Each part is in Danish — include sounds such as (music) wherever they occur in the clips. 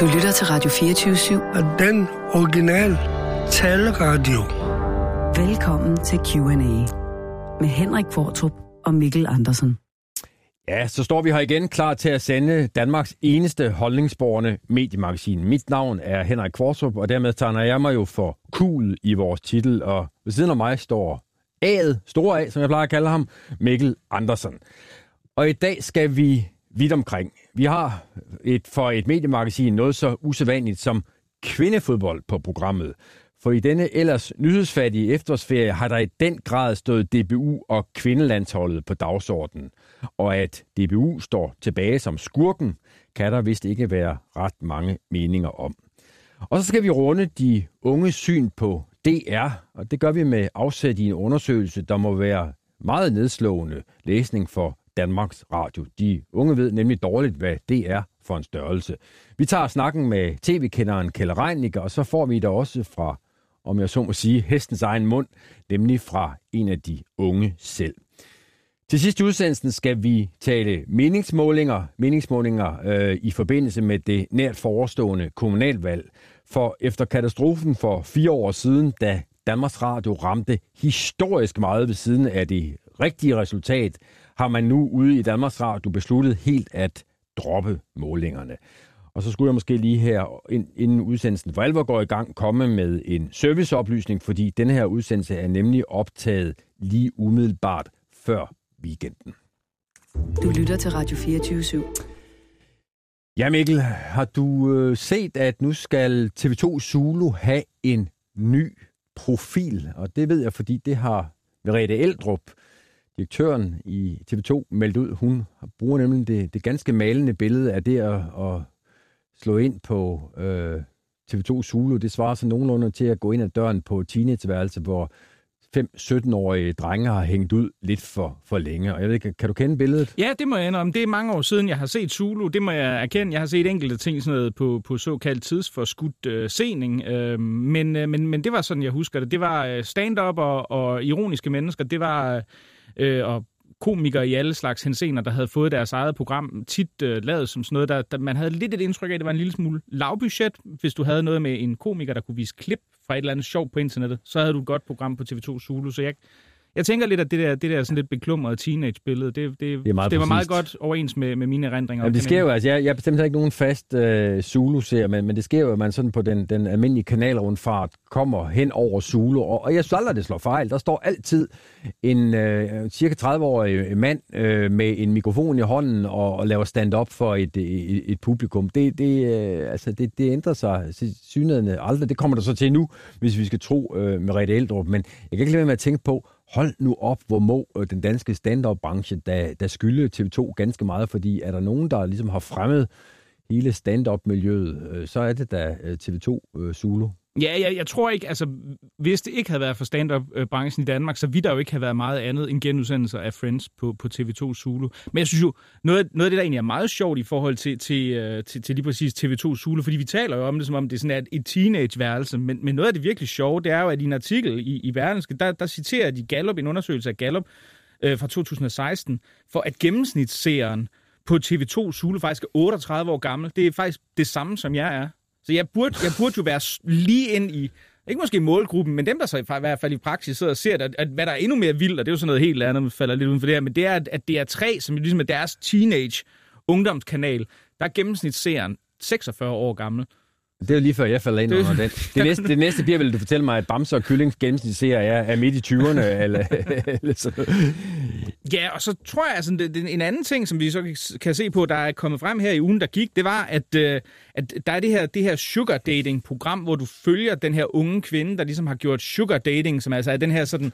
Du lytter til Radio 24-7. Og den originale taleradio. Velkommen til Q&A med Henrik Fortrup og Mikkel Andersen. Ja, så står vi her igen klar til at sende Danmarks eneste holdningsborgerne mediemagasin. Mit navn er Henrik Kvartrup, og dermed tager jeg mig jo for kul i vores titel, og ved siden af mig står A'et, store A, som jeg plejer at kalde ham, Mikkel Andersen. Og i dag skal vi vidt omkring. Vi har et, for et mediemagasin noget så usædvanligt som kvindefodbold på programmet. For i denne ellers nyhedsfattige efterårsferie har der i den grad stået DBU og kvindelandsholdet på dagsordenen. Og at DBU står tilbage som skurken, kan der vist ikke være ret mange meninger om. Og så skal vi runde de unge syn på DR, og det gør vi med afsæt i en undersøgelse, der må være meget nedslående læsning for Danmarks Radio. De unge ved nemlig dårligt, hvad det er for en størrelse. Vi tager snakken med tv-kenderen Kjell Reinicke, og så får vi det også fra, om jeg så må sige, hestens egen mund, nemlig fra en af de unge selv. Til sidst i udsendelsen skal vi tale meningsmålinger, meningsmålinger øh, i forbindelse med det nært forestående kommunalvalg. For efter katastrofen for fire år siden, da Danmarks Radio ramte historisk meget ved siden af det rigtige resultat, har man nu ude i Danmarks Radio besluttet helt at droppe målingerne. Og så skulle jeg måske lige her, inden udsendelsen for alvor går i gang, komme med en serviceoplysning, fordi denne her udsendelse er nemlig optaget lige umiddelbart før weekenden. Du lytter til Radio 24 /7. Ja, Mikkel, har du øh, set, at nu skal TV2 Zulu have en ny profil? Og det ved jeg, fordi det har Merete Eldrup, direktøren i TV2, meldt ud. Hun bruger nemlig det, det ganske malende billede af det at, at slå ind på øh, TV2 Zulu. Det svarer så nogenlunde til at gå ind ad døren på teenageværelse, hvor fem 17-årige drenge har hængt ud lidt for, for længe. Og jeg ved ikke, kan du kende billedet? Ja, det må jeg indrømme. Det er mange år siden, jeg har set Zulu. Det må jeg erkende. Jeg har set enkelte ting sådan noget på, på såkaldt tidsforskudt øh, sening. Øh, men, øh, men, men det var sådan, jeg husker det. Det var øh, stand-up og, og ironiske mennesker. Det var... Øh, øh, og komikere i alle slags hensener, der havde fået deres eget program, tit øh, lavet som sådan noget, der, der man havde lidt et indtryk af, at det var en lille smule lavbudget. Hvis du havde noget med en komiker, der kunne vise klip fra et eller andet sjov på internettet, så havde du et godt program på TV2 Zulu. Så jeg, jeg tænker lidt, at det der, det der sådan lidt beklumrede teenage-billede, det, det, det, det var meget godt overens med, med mine erindringer. Jamen, det sker jo, altså, jeg, jeg bestemt ikke nogen fast øh, Zulu-serie, men, men det sker jo, at man sådan på den, den almindelige kanalrundfart kommer hen over Zulu, og, og jeg synes aldrig, det slår fejl. Der står altid en øh, cirka 30-årig mand øh, med en mikrofon i hånden og, og laver stand-up for et, et, et publikum. Det, det, øh, altså, det, det ændrer sig synligheden aldrig. Det kommer der så til nu, hvis vi skal tro øh, Merete Eldrup, men jeg kan ikke lade være med at tænke på, hold nu op, hvor må øh, den danske stand-up-branche, der, der skylde TV2 ganske meget, fordi er der nogen, der ligesom har fremmet hele stand-up-miljøet, øh, så er det da øh, TV2 Zulu. Ja, jeg, jeg tror ikke, altså hvis det ikke havde været for stand-up-branchen i Danmark, så ville der jo ikke have været meget andet end genudsendelser af Friends på, på TV2 Zulu. Men jeg synes jo, noget, noget af det, der egentlig er meget sjovt i forhold til, til, øh, til, til lige præcis TV2 Zulu, fordi vi taler jo om det, som om det er sådan et teenage-værelse, men, men noget af det virkelig sjove, det er jo, at i en artikel i, i Verdenske, der, der citerer de Gallup, en undersøgelse af Gallup øh, fra 2016, for at gennemsnitsseeren på TV2 Zulu faktisk er 38 år gammel. Det er faktisk det samme, som jeg er. Så jeg burde, jeg burde jo være lige ind i, ikke måske målgruppen, men dem, der så i hvert fald i praksis sidder og ser at, at hvad der er endnu mere vildt, og det er jo sådan noget helt andet, man falder lidt uden for det her, men det er, at, at det er tre, som ligesom er deres teenage ungdomskanal, der er gennemsnitsserien 46 år gammel. Det er jo lige før, jeg falder ind under den. Det næste, det næste bliver, vil du fortælle mig, at Bamse og Kyllings gennemsnitsserie er, er midt i 20'erne, (laughs) eller, eller sådan Ja, og så tror jeg, altså, det, det, en anden ting, som vi så kan se på, der er kommet frem her i ugen, der gik, det var, at, øh, at der er det her, det her sugar dating-program, hvor du følger den her unge kvinde, der ligesom har gjort sugar dating, som altså er den her sådan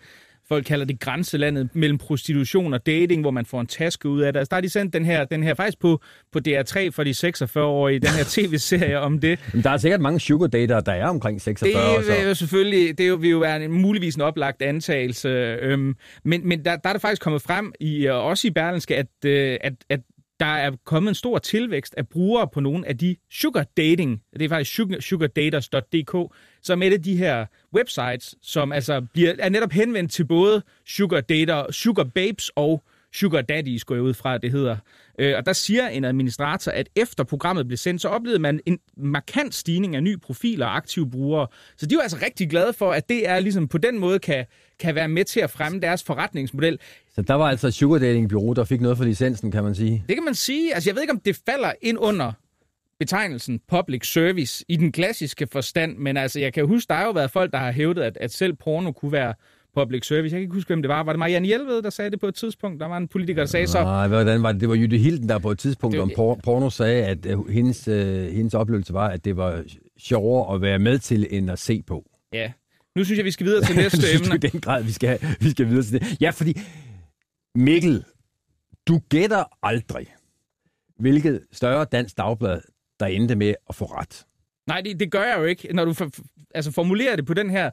folk kalder det grænselandet mellem prostitution og dating, hvor man får en taske ud af det. Altså, der har de sendt den her, den her faktisk på, på DR3 for de 46-årige, den her tv-serie om det. Men der er sikkert mange sugar dater, der er omkring 46 Det er jo selvfølgelig, det vil jo være en, muligvis en oplagt antagelse. Øhm, men men der, der er det faktisk kommet frem, i, også i Berlinske, at, øh, at, at der er kommet en stor tilvækst af brugere på nogle af de sugar dating, det er faktisk sugardaters.dk, som et af de her websites, som altså bliver, er netop henvendt til både sugar dater, sugar babes og sugar daddy, går jeg ud fra, at det hedder. Øh, og der siger en administrator, at efter programmet blev sendt, så oplevede man en markant stigning af nye profiler og aktive brugere. Så de er jo altså rigtig glade for, at det er ligesom på den måde kan, kan være med til at fremme deres forretningsmodel. Så der var altså Sugar Dating Bureau, der fik noget for licensen, kan man sige. Det kan man sige. Altså, jeg ved ikke, om det falder ind under betegnelsen public service i den klassiske forstand, men altså, jeg kan huske, der har jo været folk, der har hævdet, at, at selv porno kunne være public service. Jeg kan ikke huske, hvem det var. Var det Marianne Hjelved, der sagde det på et tidspunkt? Der var en politiker, der sagde så... Nej, hvordan var det? Det var Jytte Hilden, der på et tidspunkt det... om por- porno sagde, at uh, hendes, uh, hendes oplevelse var, at det var sjovere at være med til, end at se på. Ja. Nu synes jeg, vi skal videre til (laughs) næste emne. i den grad, vi skal, vi skal videre til det. Ja, fordi Mikkel, du gætter aldrig, hvilket større dansk dagblad, der endte med at få ret. Nej, det, det gør jeg jo ikke. Når du for, altså formulerer det på den her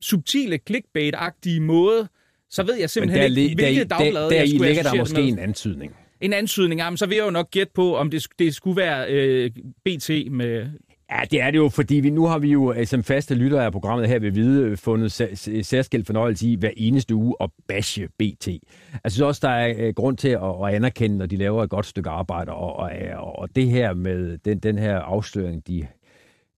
subtile clickbait-agtige måde, så ved jeg simpelthen der, ikke, hvilket der, dagblad der, der, jeg skulle ligger der måske med. en antydning. En antydning, jamen, så vil jeg jo nok gætte på, om det, det skulle være øh, BT med... Ja, det er det jo, fordi vi, nu har vi jo øh, som faste lyttere af programmet her ved Hvide øh, fundet særskilt fornøjelse i hver eneste uge at bashe BT. Jeg synes også, der er øh, grund til at, at anerkende, når de laver et godt stykke arbejde, og, og, og det her med den, den her afsløring, de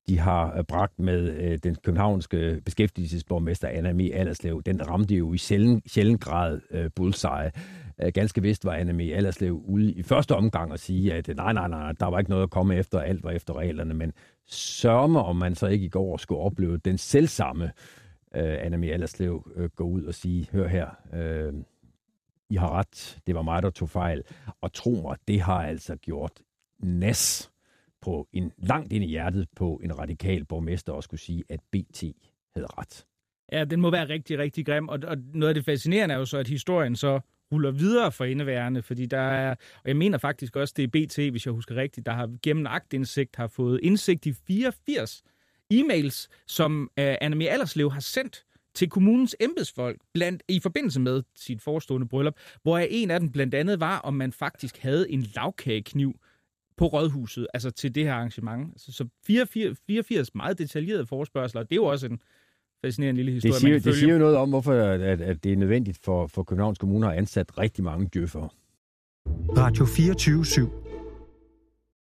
de har bragt med den københavnske beskæftigelsesborgmester Anna M. Allerslev, den ramte jo i sjælden, sjælden grad bullseye. Ganske vist var Anna Mi Allerslev ude i første omgang at sige, at nej, nej, nej, der var ikke noget at komme efter, alt var efter reglerne, men sørme, om man så ikke i går skulle opleve den selvsamme øh, Anna Mi Allerslev øh, gå ud og sige, hør her, øh, I har ret, det var mig, der tog fejl, og tro mig, det har altså gjort nas på en langt ind i hjertet på en radikal borgmester og skulle sige, at BT havde ret. Ja, den må være rigtig, rigtig grim. Og, og noget af det fascinerende er jo så, at historien så ruller videre for indeværende, fordi der er, og jeg mener faktisk også, det er BT, hvis jeg husker rigtigt, der har gennem agtindsigt har fået indsigt i 84 e-mails, som uh, Annemie Allerslev har sendt til kommunens embedsfolk blandt, i forbindelse med sit forestående bryllup, hvor en af dem blandt andet var, om man faktisk havde en lavkagekniv på Rådhuset, altså til det her arrangement. Altså, så 84, 84 meget detaljerede forspørgseler, det er jo også en fascinerende lille historie. Det siger, det siger jo noget om, hvorfor at, at det er nødvendigt for, for Københavns Kommune at ansat rigtig mange djøffere. Radio 24 /7.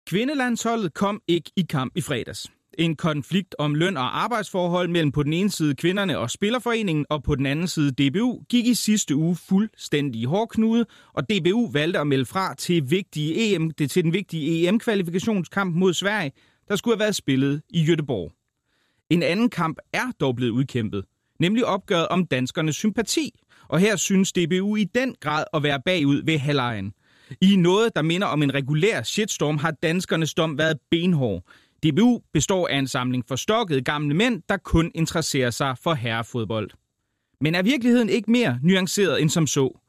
Kvindelandsholdet kom ikke i kamp i fredags. En konflikt om løn og arbejdsforhold mellem på den ene side kvinderne og Spillerforeningen og på den anden side DBU gik i sidste uge fuldstændig i hårdknude, og DBU valgte at melde fra til, vigtige EM, det til den vigtige EM-kvalifikationskamp mod Sverige, der skulle have været spillet i Göteborg. En anden kamp er dog blevet udkæmpet, nemlig opgøret om danskernes sympati, og her synes DBU i den grad at være bagud ved halvlejen. I noget, der minder om en regulær shitstorm, har danskernes dom været benhård. DBU består af en samling forstokkede gamle mænd, der kun interesserer sig for herrefodbold. Men er virkeligheden ikke mere nuanceret end som så?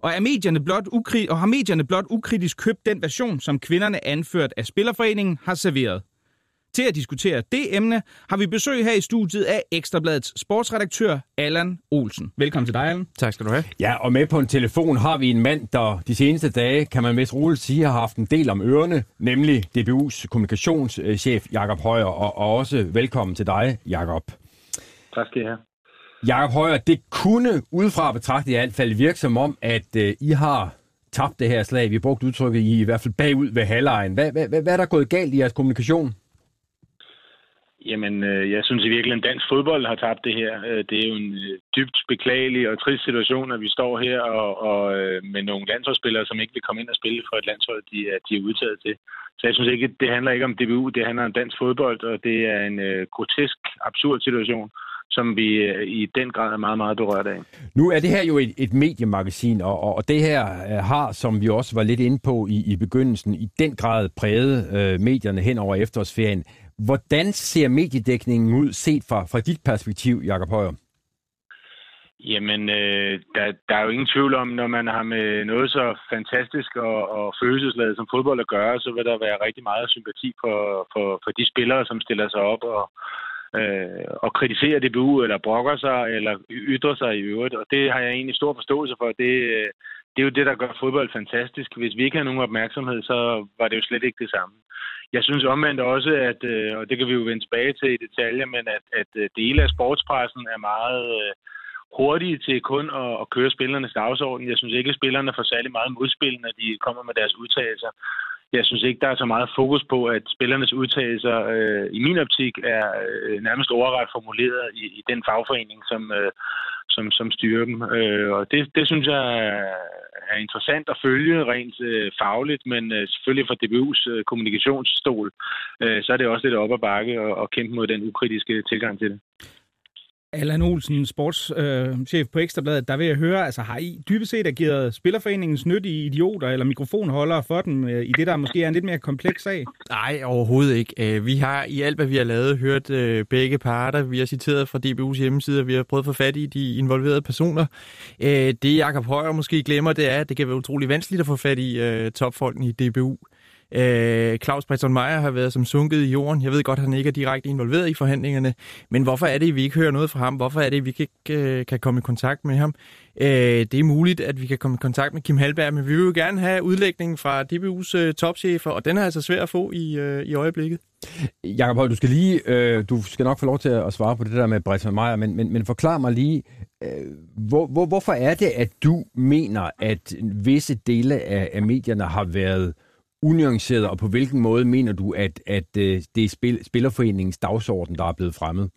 Og, er medierne blot ukri- og har medierne blot ukritisk købt den version, som kvinderne anført af Spillerforeningen har serveret? Til at diskutere det emne har vi besøg her i studiet af Ekstrabladets sportsredaktør Allan Olsen. Velkommen til dig, Allan. Tak skal du have. Ja, og med på en telefon har vi en mand, der de seneste dage, kan man mest roligt sige, har haft en del om ørerne, nemlig DBU's kommunikationschef Jakob Højer, og, og også velkommen til dig, Jakob. Tak skal I have. Jakob Højer, det kunne udefra betragtet i hvert fald virke som om, at uh, I har tabt det her slag. Vi brugte udtrykket I, i hvert fald bagud ved halvlejen. Hvad, hvad, hvad, hvad er der gået galt i jeres kommunikation? Jamen, øh, jeg synes i virkeligheden, at dansk fodbold har tabt det her. Øh, det er jo en øh, dybt beklagelig og trist situation, at vi står her og, og øh, med nogle landsholdsspillere, som ikke vil komme ind og spille for et landshold, de er, de er udtaget til. Så jeg synes ikke, det handler ikke om DBU, det handler om dansk fodbold, og det er en øh, grotesk, absurd situation, som vi i den grad er meget, meget berørt af. Nu er det her jo et, et mediemagasin, og, og, og det her har, som vi også var lidt inde på i, i begyndelsen, i den grad præget øh, medierne hen over efterårsferien. Hvordan ser mediedækningen ud set fra, fra dit perspektiv, Jakob Højer? Jamen, øh, der, der er jo ingen tvivl om, når man har med noget så fantastisk og, og følelsesladet som fodbold at gøre, så vil der være rigtig meget sympati for, for, for de spillere, som stiller sig op og, øh, og kritiserer DBU, eller brokker sig, eller ytrer sig i øvrigt. Og det har jeg egentlig stor forståelse for. Det, det er jo det, der gør fodbold fantastisk. Hvis vi ikke har nogen opmærksomhed, så var det jo slet ikke det samme. Jeg synes omvendt også, at, øh, og det kan vi jo vende tilbage til i detaljer, men at, at øh, dele af sportspressen er meget øh, hurtige til kun at, at køre spillernes dagsorden. Jeg synes ikke, at spillerne får særlig meget modspil, når de kommer med deres udtalelser. Jeg synes ikke, der er så meget fokus på, at spillernes udtalelser øh, i min optik er øh, nærmest overret formuleret i, i den fagforening, som, øh, som, som styrer dem. Øh, og det, det synes jeg er interessant at følge rent øh, fagligt, men øh, selvfølgelig fra DBU's øh, kommunikationsstol, øh, så er det også lidt op ad bakke og, og kæmpe mod den ukritiske tilgang til det. Allan Olsen, sportschef øh, på Ekstrabladet, der vil jeg høre, altså har I dybest set ageret Spillerforeningens nyttige idioter eller mikrofonholdere for dem øh, i det, der måske er en lidt mere kompleks sag? Nej, overhovedet ikke. Øh, vi har i alt, hvad vi har lavet, hørt øh, begge parter. Vi har citeret fra DBU's hjemmeside, og vi har prøvet at få fat i de involverede personer. Øh, det Jakob Højer måske glemmer, det er, at det kan være utrolig vanskeligt at få fat i øh, topfolken i DBU. Øh, Claus Breton Meyer har været som sunket i jorden. Jeg ved godt, at han ikke er direkte involveret i forhandlingerne, men hvorfor er det, at vi ikke hører noget fra ham? Hvorfor er det, at vi ikke øh, kan komme i kontakt med ham? Øh, det er muligt, at vi kan komme i kontakt med Kim Halberg, men vi vil jo gerne have udlægningen fra DBU's øh, topchefer, og den er altså svær at få i, øh, i øjeblikket. Jakob Høj, du skal lige, øh, du skal nok få lov til at svare på det der med Breton Meyer, men, men, men forklar mig lige, øh, hvor, hvor, hvorfor er det, at du mener, at visse dele af, af medierne har været unuanceret, og på hvilken måde mener du, at, at øh, det er spil, Spillerforeningens dagsorden, der er blevet fremmet?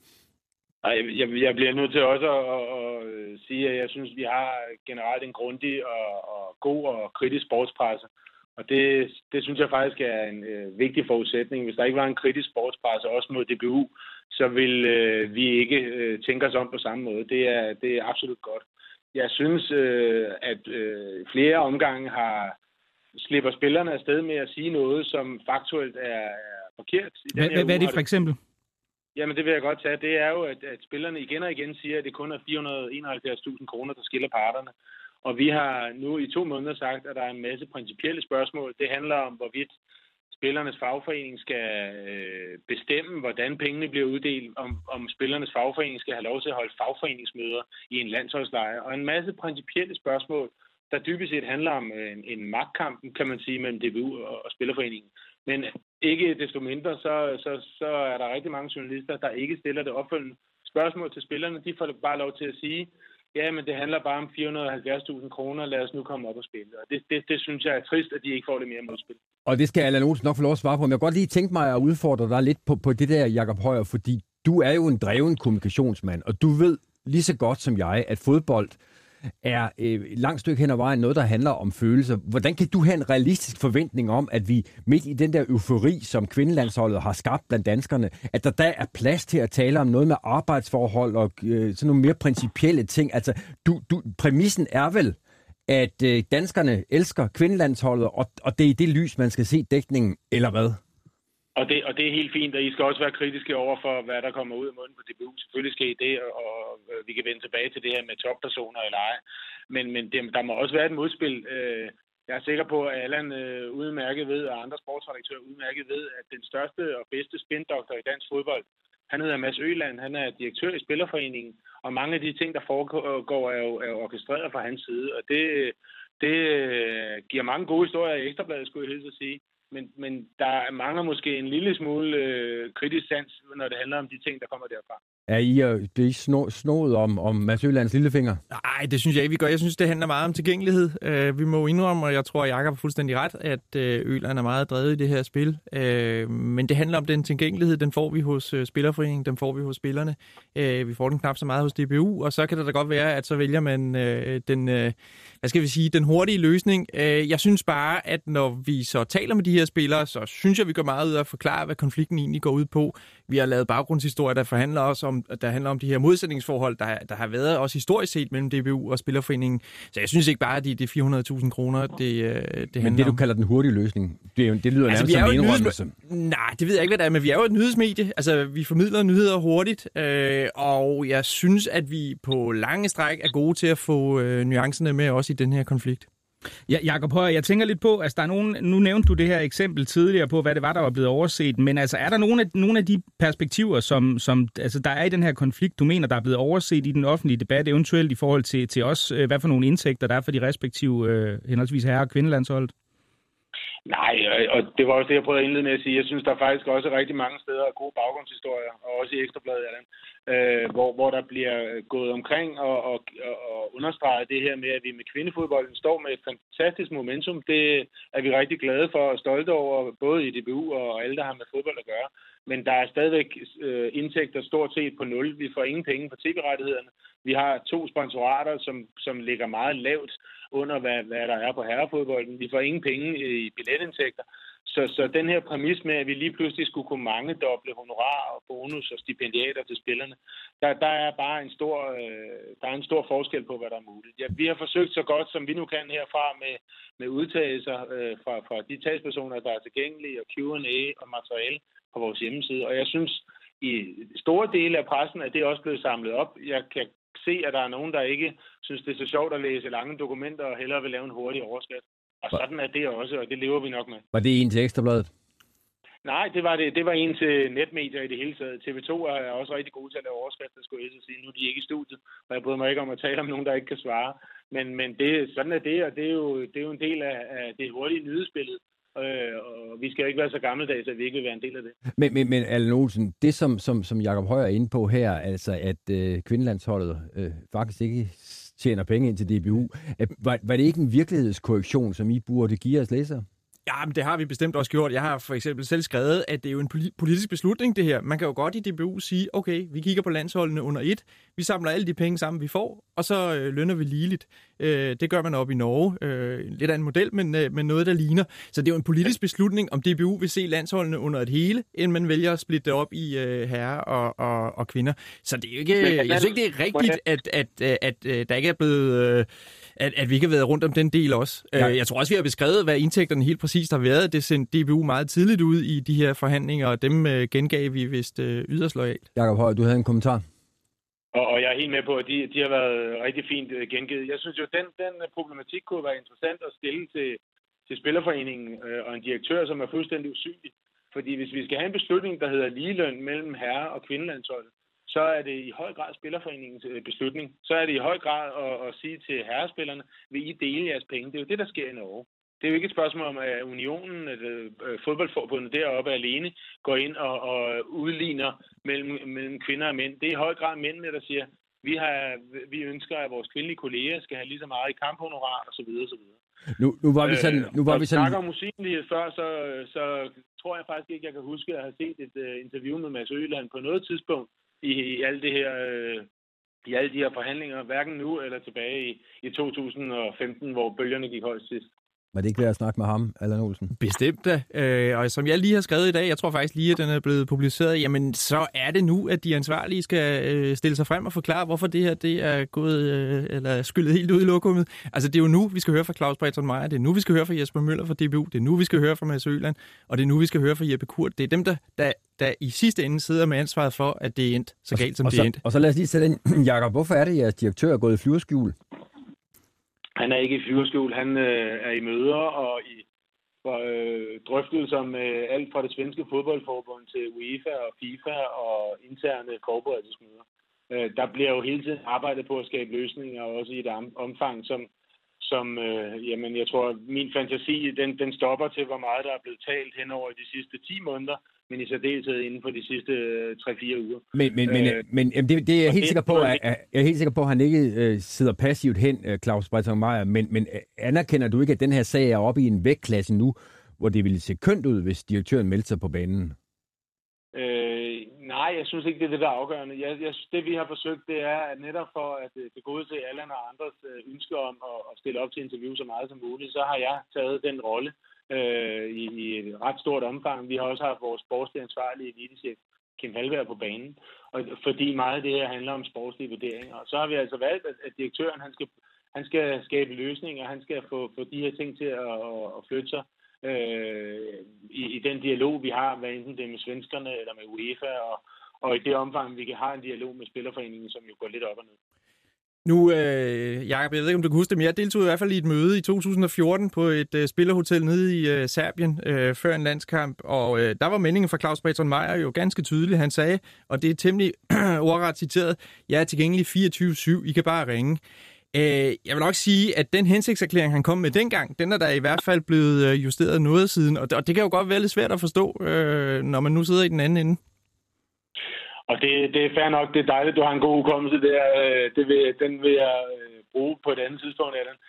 Nej, jeg, jeg bliver nødt til også at, at, at øh, sige, at jeg synes, vi har generelt en grundig og, og god og kritisk sportspresse. Og det, det synes jeg faktisk er en øh, vigtig forudsætning. Hvis der ikke var en kritisk sportspresse, også mod DBU, så vil øh, vi ikke øh, tænke os om på samme måde. Det er, det er absolut godt. Jeg synes, øh, at øh, flere omgange har slipper spillerne afsted med at sige noget, som faktuelt er, er forkert. I den hvad, hvad er det for eksempel? Jamen, det vil jeg godt tage. Det er jo, at, at spillerne igen og igen siger, at det kun er 471.000 kroner, der skiller parterne. Og vi har nu i to måneder sagt, at der er en masse principielle spørgsmål. Det handler om, hvorvidt spillernes fagforening skal øh, bestemme, hvordan pengene bliver uddelt, om, om spillernes fagforening skal have lov til at holde fagforeningsmøder i en landsholdslejr, og en masse principielle spørgsmål, der dybest set handler om øh, en, en magtkamp, kan man sige, mellem DBU og, og Spillerforeningen. Men ikke desto mindre, så, så, så er der rigtig mange journalister, der ikke stiller det opfølgende spørgsmål til spillerne. De får bare lov til at sige, ja, men det handler bare om 470.000 kroner, lad os nu komme op og spille. Og det, det, det synes jeg er trist, at de ikke får det mere modspil. Og det skal Allan Olsen nok få lov at svare på, men jeg kan godt lige tænke mig at udfordre dig lidt på, på det der, Jakob Højer, fordi du er jo en dreven kommunikationsmand, og du ved lige så godt som jeg, at fodbold er øh, langt stykke hen ad vejen noget, der handler om følelser. Hvordan kan du have en realistisk forventning om, at vi midt i den der eufori, som kvindelandsholdet har skabt blandt danskerne, at der der er plads til at tale om noget med arbejdsforhold og øh, sådan nogle mere principielle ting? Altså, du, du, præmissen er vel, at øh, danskerne elsker kvindelandsholdet, og, og det er i det lys, man skal se dækningen, eller hvad? Og det, og det er helt fint, og I skal også være kritiske over for, hvad der kommer ud af munden på DBU. Selvfølgelig skal I det, og, og vi kan vende tilbage til det her med toppersoner eller ej. Men, men det, der må også være et modspil. Øh, jeg er sikker på, at Allan øh, udmærket ved, og andre sportsredaktører udmærket ved, at den største og bedste spindoktor i dansk fodbold, han hedder Mads Øland, han er direktør i Spillerforeningen, og mange af de ting, der foregår, er jo, er jo orkestreret fra hans side, og det, det øh, giver mange gode historier i Ekstrabladet, skulle jeg helst sige men, men der mangler måske en lille smule øh, kritisk sans, når det handler om de ting, der kommer derfra. Er I øh, det det snå, snået om, om Mads Ølands lillefinger? Nej, det synes jeg ikke, vi gør. Jeg synes, det handler meget om tilgængelighed. Øh, vi må indrømme, og jeg tror, at Jacob har fuldstændig ret, at øh, Øland er meget drevet i det her spil. Men det handler om den tilgængelighed, den får vi hos Spillerforeningen, den får vi hos spillerne. Vi får den knap så meget hos DBU, og så kan det da godt være, at så vælger man den, hvad skal vi sige, den hurtige løsning. Jeg synes bare, at når vi så taler med de her spillere, så synes jeg, vi går meget ud af at forklare, hvad konflikten egentlig går ud på. Vi har lavet baggrundshistorie, der forhandler os om der handler om de her modsætningsforhold, der, der har været også historisk set mellem DBU og Spillerforeningen. Så jeg synes ikke bare, at de, de 400.000 kroner, det, øh, det handler Men det, du kalder den hurtige løsning, det, det lyder altså, nærmest som en indrømmelse. Nej, det ved jeg ikke, hvad det er, men vi er jo et nyhedsmedie. Altså, vi formidler nyheder hurtigt, øh, og jeg synes, at vi på lange stræk er gode til at få øh, nuancerne med også i den her konflikt. Ja, Jakob Højer, jeg tænker lidt på, altså der er nogen, nu nævnte du det her eksempel tidligere på, hvad det var, der var blevet overset, men altså er der nogle af, nogle af de perspektiver, som, som altså, der er i den her konflikt, du mener, der er blevet overset i den offentlige debat, eventuelt i forhold til, til os, øh, hvad for nogle indtægter der er for de respektive øh, henholdsvis herre- og kvindelandsholdet? Nej, og det var også det, jeg prøvede at indlede med at sige. Jeg synes, der faktisk også rigtig mange steder er gode baggrundshistorier, og også i Ekstrabladet, Allan øh, hvor, hvor der bliver gået omkring og, og, og understreget det her med, at vi med kvindefodbolden står med et fantastisk momentum. Det er vi rigtig glade for og stolte over, både i DBU og alle, der har med fodbold at gøre. Men der er stadigvæk øh, indtægter stort set på nul. Vi får ingen penge på tv-rettighederne. Vi har to sponsorater, som, som ligger meget lavt under, hvad, hvad der er på herrefodbolden. Vi får ingen penge i billetindtægter. Så, så den her præmis med, at vi lige pludselig skulle kunne mange doble honorar og bonus og stipendiater til spillerne, der, der er bare en stor, øh, der er en stor forskel på, hvad der er muligt. Ja, vi har forsøgt så godt, som vi nu kan herfra med, med udtagelser øh, fra, fra de talspersoner, der er tilgængelige, og Q&A og materiale på vores hjemmeside. Og jeg synes, i store dele af pressen er det også blevet samlet op. Jeg kan se, at der er nogen, der ikke synes, det er så sjovt at læse lange dokumenter og hellere vil lave en hurtig overskrift. Og sådan er det også, og det lever vi nok med. Var det en til Ekstrabladet? Nej, det var, det, det var en til netmedier i det hele taget. TV2 er også rigtig gode til at lave overskrifter, skulle jeg sige. Nu er de ikke i studiet, og jeg bryder mig ikke om at tale om nogen, der ikke kan svare. Men, men det, sådan er det, og det er jo, det er jo en del af, af det hurtige nyhedsbillede. Øh, og vi skal jo ikke være så gammeldags, at vi ikke vil være en del af det. Men, men, men Allen Olsen, det som, som, som Jacob Højer er inde på her, altså at øh, kvindelandsholdet øh, faktisk ikke tjener penge ind til DBU, at, var, var det ikke en virkelighedskorrektion, som I burde give os læsere? Ja, men det har vi bestemt også gjort. Jeg har for eksempel selv skrevet, at det er jo en politisk beslutning, det her. Man kan jo godt i DBU sige, okay, vi kigger på landsholdene under et, vi samler alle de penge sammen, vi får, og så øh, lønner vi ligeligt. Øh, det gør man op i Norge. Øh, lidt af en model, men, øh, men noget, der ligner. Så det er jo en politisk beslutning, om DBU vil se landsholdene under et hele, end man vælger at splitte det op i øh, herrer og, og, og kvinder. Så det er jo ikke, jeg synes ikke, det er rigtigt, at, at, at, at, at der ikke er blevet... Øh, at, at vi ikke har været rundt om den del også. Ja. Jeg tror også, vi har beskrevet, hvad indtægterne helt præcist har været. Det sendte DBU meget tidligt ud i de her forhandlinger, og dem øh, gengav vi vist øh, yderst lojalt. Jakob Høj, du havde en kommentar. Og, og jeg er helt med på, at de, de har været rigtig fint øh, gengivet. Jeg synes jo, at den, den problematik kunne være interessant at stille til, til Spillerforeningen øh, og en direktør, som er fuldstændig usynlig. Fordi hvis vi skal have en beslutning, der hedder ligeløn mellem herre- og kvindelandsholdet, så er det i høj grad Spillerforeningens øh, beslutning. Så er det i høj grad at, at sige til herrespillerne, vil I dele jeres penge? Det er jo det, der sker i Norge. Det er jo ikke et spørgsmål om, at unionen, eller øh, fodboldforbundet deroppe alene, går ind og, og udligner mellem, mellem kvinder og mænd. Det er i høj grad mændene, der siger, vi, har, vi ønsker, at vores kvindelige kolleger skal have lige så meget i kamphonorar osv. osv. Nu, nu var vi sådan... Nu var øh, vi sådan... snakker om usynlighed før, så, så tror jeg faktisk ikke, jeg kan huske at have set et uh, interview med Mads Øland på noget tidspunkt, i, i alle det her øh, i alle de her forhandlinger, hverken nu eller tilbage i, i 2015, hvor bølgerne gik højst sidst. Var det ikke værd at snakke med ham, Allan Olsen? Bestemt da. Øh, og som jeg lige har skrevet i dag, jeg tror faktisk lige, at den er blevet publiceret, jamen så er det nu, at de ansvarlige skal øh, stille sig frem og forklare, hvorfor det her det er gået, øh, eller skyllet helt ud i lokummet. Altså det er jo nu, vi skal høre fra Claus Breton Meyer, det er nu, vi skal høre fra Jesper Møller fra DBU, det er nu, vi skal høre fra Mads Øland, og det er nu, vi skal høre fra Jeppe Kurt. Det er dem, der, der, der i sidste ende sidder med ansvaret for, at det er endt så galt, som og det så, er endt. Og så lad os lige sætte ind, (clears throat) Jacob, hvorfor er det, at jeres direktør er gået i flyverskjul? Han er ikke i flyverskjul. Han øh, er i møder og i for, øh, drøftelser med alt fra det svenske fodboldforbund til UEFA og FIFA og interne forberedelsesmøder. Øh, der bliver jo hele tiden arbejdet på at skabe løsninger, også i et omfang, som, som øh, jamen, jeg tror, min fantasi, den, den stopper til, hvor meget der er blevet talt hen over de sidste 10 måneder, men i særdeleshed inden for de sidste 3-4 uger. Men, men, men, øh, men jamen, det, det er jeg helt sikker på, at, jeg er helt sikker på, at han ikke øh, sidder passivt hen, øh, Claus Breton Meyer, men, men øh, anerkender du ikke, at den her sag er oppe i en vægtklasse nu, hvor det ville se kønt ud, hvis direktøren meldte sig på banen? Øh, nej, jeg synes ikke, det er det, der er afgørende. Jeg, jeg, det, vi har forsøgt, det er at netop for at øh, det gode til Allan og andres øh, ønsker om at, at stille op til interview så meget som muligt, så har jeg taget den rolle øh, Øh, i, i et ret stort omfang. Vi har også haft vores sportslige ansvarlige elitechef, Kim Halvær, på banen, og fordi meget af det her handler om sportslige vurderinger. Og så har vi altså valgt, at, at direktøren han skal, han skal skabe løsninger, han skal få, få de her ting til at, at, at flytte sig øh, i, i den dialog, vi har, hvad enten det er med svenskerne eller med UEFA, og, og i det omfang, vi kan have en dialog med Spillerforeningen, som jo går lidt op og ned. Nu, øh, Jacob, jeg ved ikke, om du kan huske det, men jeg deltog i hvert fald i et møde i 2014 på et øh, spillerhotel nede i øh, Serbien øh, før en landskamp, og øh, der var meningen fra Claus Breton Meyer jo ganske tydelig. Han sagde, og det er temmelig (clears throat) ordret citeret, jeg er tilgængelig 24-7, I kan bare ringe. Øh, jeg vil nok sige, at den hensigtserklæring, han kom med dengang, den er der i hvert fald blevet øh, justeret noget siden, og det, og det kan jo godt være lidt svært at forstå, øh, når man nu sidder i den anden ende. Og det, det er fair nok, det er dejligt, du har en god hukommelse der. Øh, det vil, den vil jeg øh, bruge på et andet tidspunkt, Allan.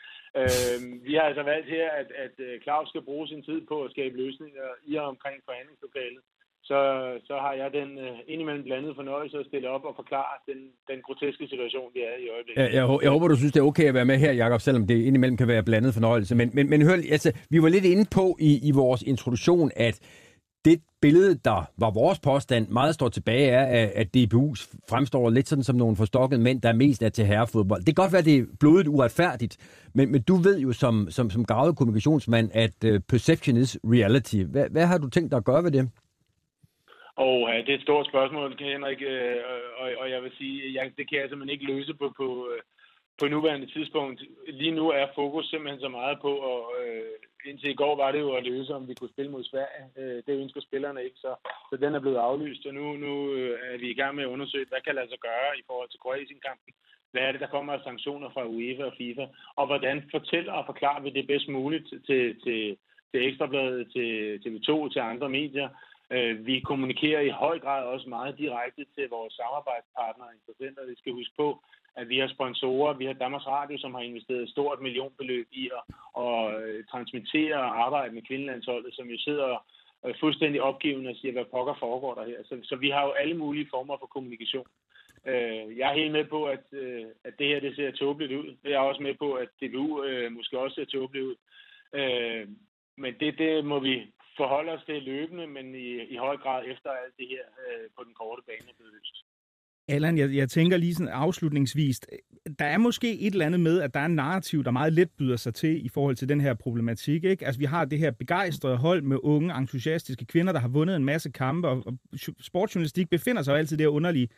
Øh, vi har altså valgt her, at, at øh, Claus skal bruge sin tid på at skabe løsninger i og omkring forhandlingslokalet. Så, så har jeg den uh, indimellem blandet fornøjelse at stille op og forklare den, den groteske situation, vi er i øjeblikket. Jeg, jeg, jeg håber, du synes, det er okay at være med her, Jakob, selvom det indimellem kan være blandet fornøjelse. Men, men, men hør, altså, vi var lidt inde på i, i vores introduktion, at det billede, der var vores påstand, meget står tilbage, er, at DBU fremstår lidt sådan som nogle forstokkede mænd, der mest er til herrefodbold. Det kan godt være, det er blodet uretfærdigt, men, men du ved jo som, som, som gravet kommunikationsmand, at uh, perception is reality. Hvad, hvad har du tænkt dig at gøre ved det? Og ja, det er et stort spørgsmål, Henrik, øh, og, og jeg vil sige, jeg, det kan jeg simpelthen ikke løse på, på, øh, på nuværende tidspunkt. Lige nu er fokus simpelthen så meget på, at øh, indtil i går var det jo at løse, om vi kunne spille mod Sverige. Øh, det ønsker spillerne ikke, så, så den er blevet aflyst, og nu, nu øh, er vi i gang med at undersøge, hvad kan lade sig gøre i forhold til Kroatien-kampen. Hvad er det, der kommer af sanktioner fra UEFA og FIFA, og hvordan fortæller og forklarer vi det bedst muligt til, til, til Ekstrabladet, til TV2, til andre medier. Øh, vi kommunikerer i høj grad også meget direkte til vores samarbejdspartnere og interessenter. Vi skal huske på, at vi har sponsorer. Vi har Danmarks Radio, som har investeret et stort millionbeløb i at, at øh, transmittere og arbejde med kvindelandsholdet, som jo sidder øh, fuldstændig opgivende og siger, hvad pokker foregår der her. Så, så vi har jo alle mulige former for kommunikation. Øh, jeg er helt med på, at, øh, at det her det ser tåbeligt ud. Jeg er også med på, at DBU måske også ser tåbeligt ud. Men det, det må vi forholde os til løbende, men i, i høj grad efter alt det her øh, på den korte bane er blevet løst. Allan, jeg, jeg tænker lige sådan afslutningsvis, der er måske et eller andet med, at der er en narrativ, der meget let byder sig til i forhold til den her problematik. Ikke? Altså, vi har det her begejstrede hold med unge, entusiastiske kvinder, der har vundet en masse kampe, og, og sportsjournalistik befinder sig jo altid det her underlige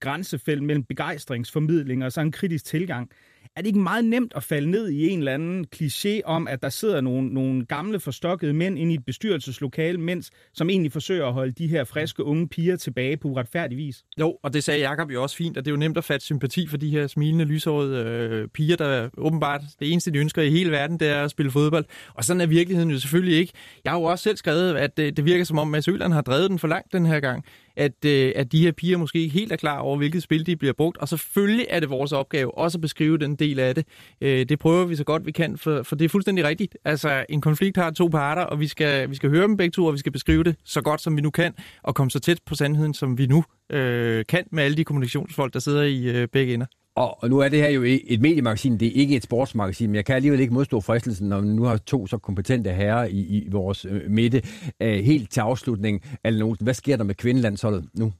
grænsefelt mellem begejstringsformidling og så en kritisk tilgang er det ikke meget nemt at falde ned i en eller anden kliché om, at der sidder nogle, nogle gamle forstokkede mænd inde i et bestyrelseslokale, mens, som egentlig forsøger at holde de her friske unge piger tilbage på uretfærdig vis? Jo, og det sagde Jacob jo også fint, at det er jo nemt at fatte sympati for de her smilende, lyshårede øh, piger, der åbenbart det eneste, de ønsker i hele verden, det er at spille fodbold. Og sådan er virkeligheden jo selvfølgelig ikke. Jeg har jo også selv skrevet, at det, det virker som om, Mads Øland har drevet den for langt den her gang at, øh, at de her piger måske ikke helt er klar over, hvilket spil de bliver brugt. Og selvfølgelig er det vores opgave også at beskrive den del af det. Øh, det prøver vi så godt vi kan, for, for det er fuldstændig rigtigt. Altså, en konflikt har to parter, og vi skal, vi skal høre dem begge to, og vi skal beskrive det så godt, som vi nu kan, og komme så tæt på sandheden, som vi nu øh, kan med alle de kommunikationsfolk, der sidder i øh, begge ender. Og, og nu er det her jo et mediemagasin, det er ikke et sportsmagasin, men jeg kan alligevel ikke modstå fristelsen, når vi nu har to så kompetente herrer i, i vores øh, midte. Øh, helt til afslutning, Allen Olsen, hvad sker der med kvindelandsholdet nu?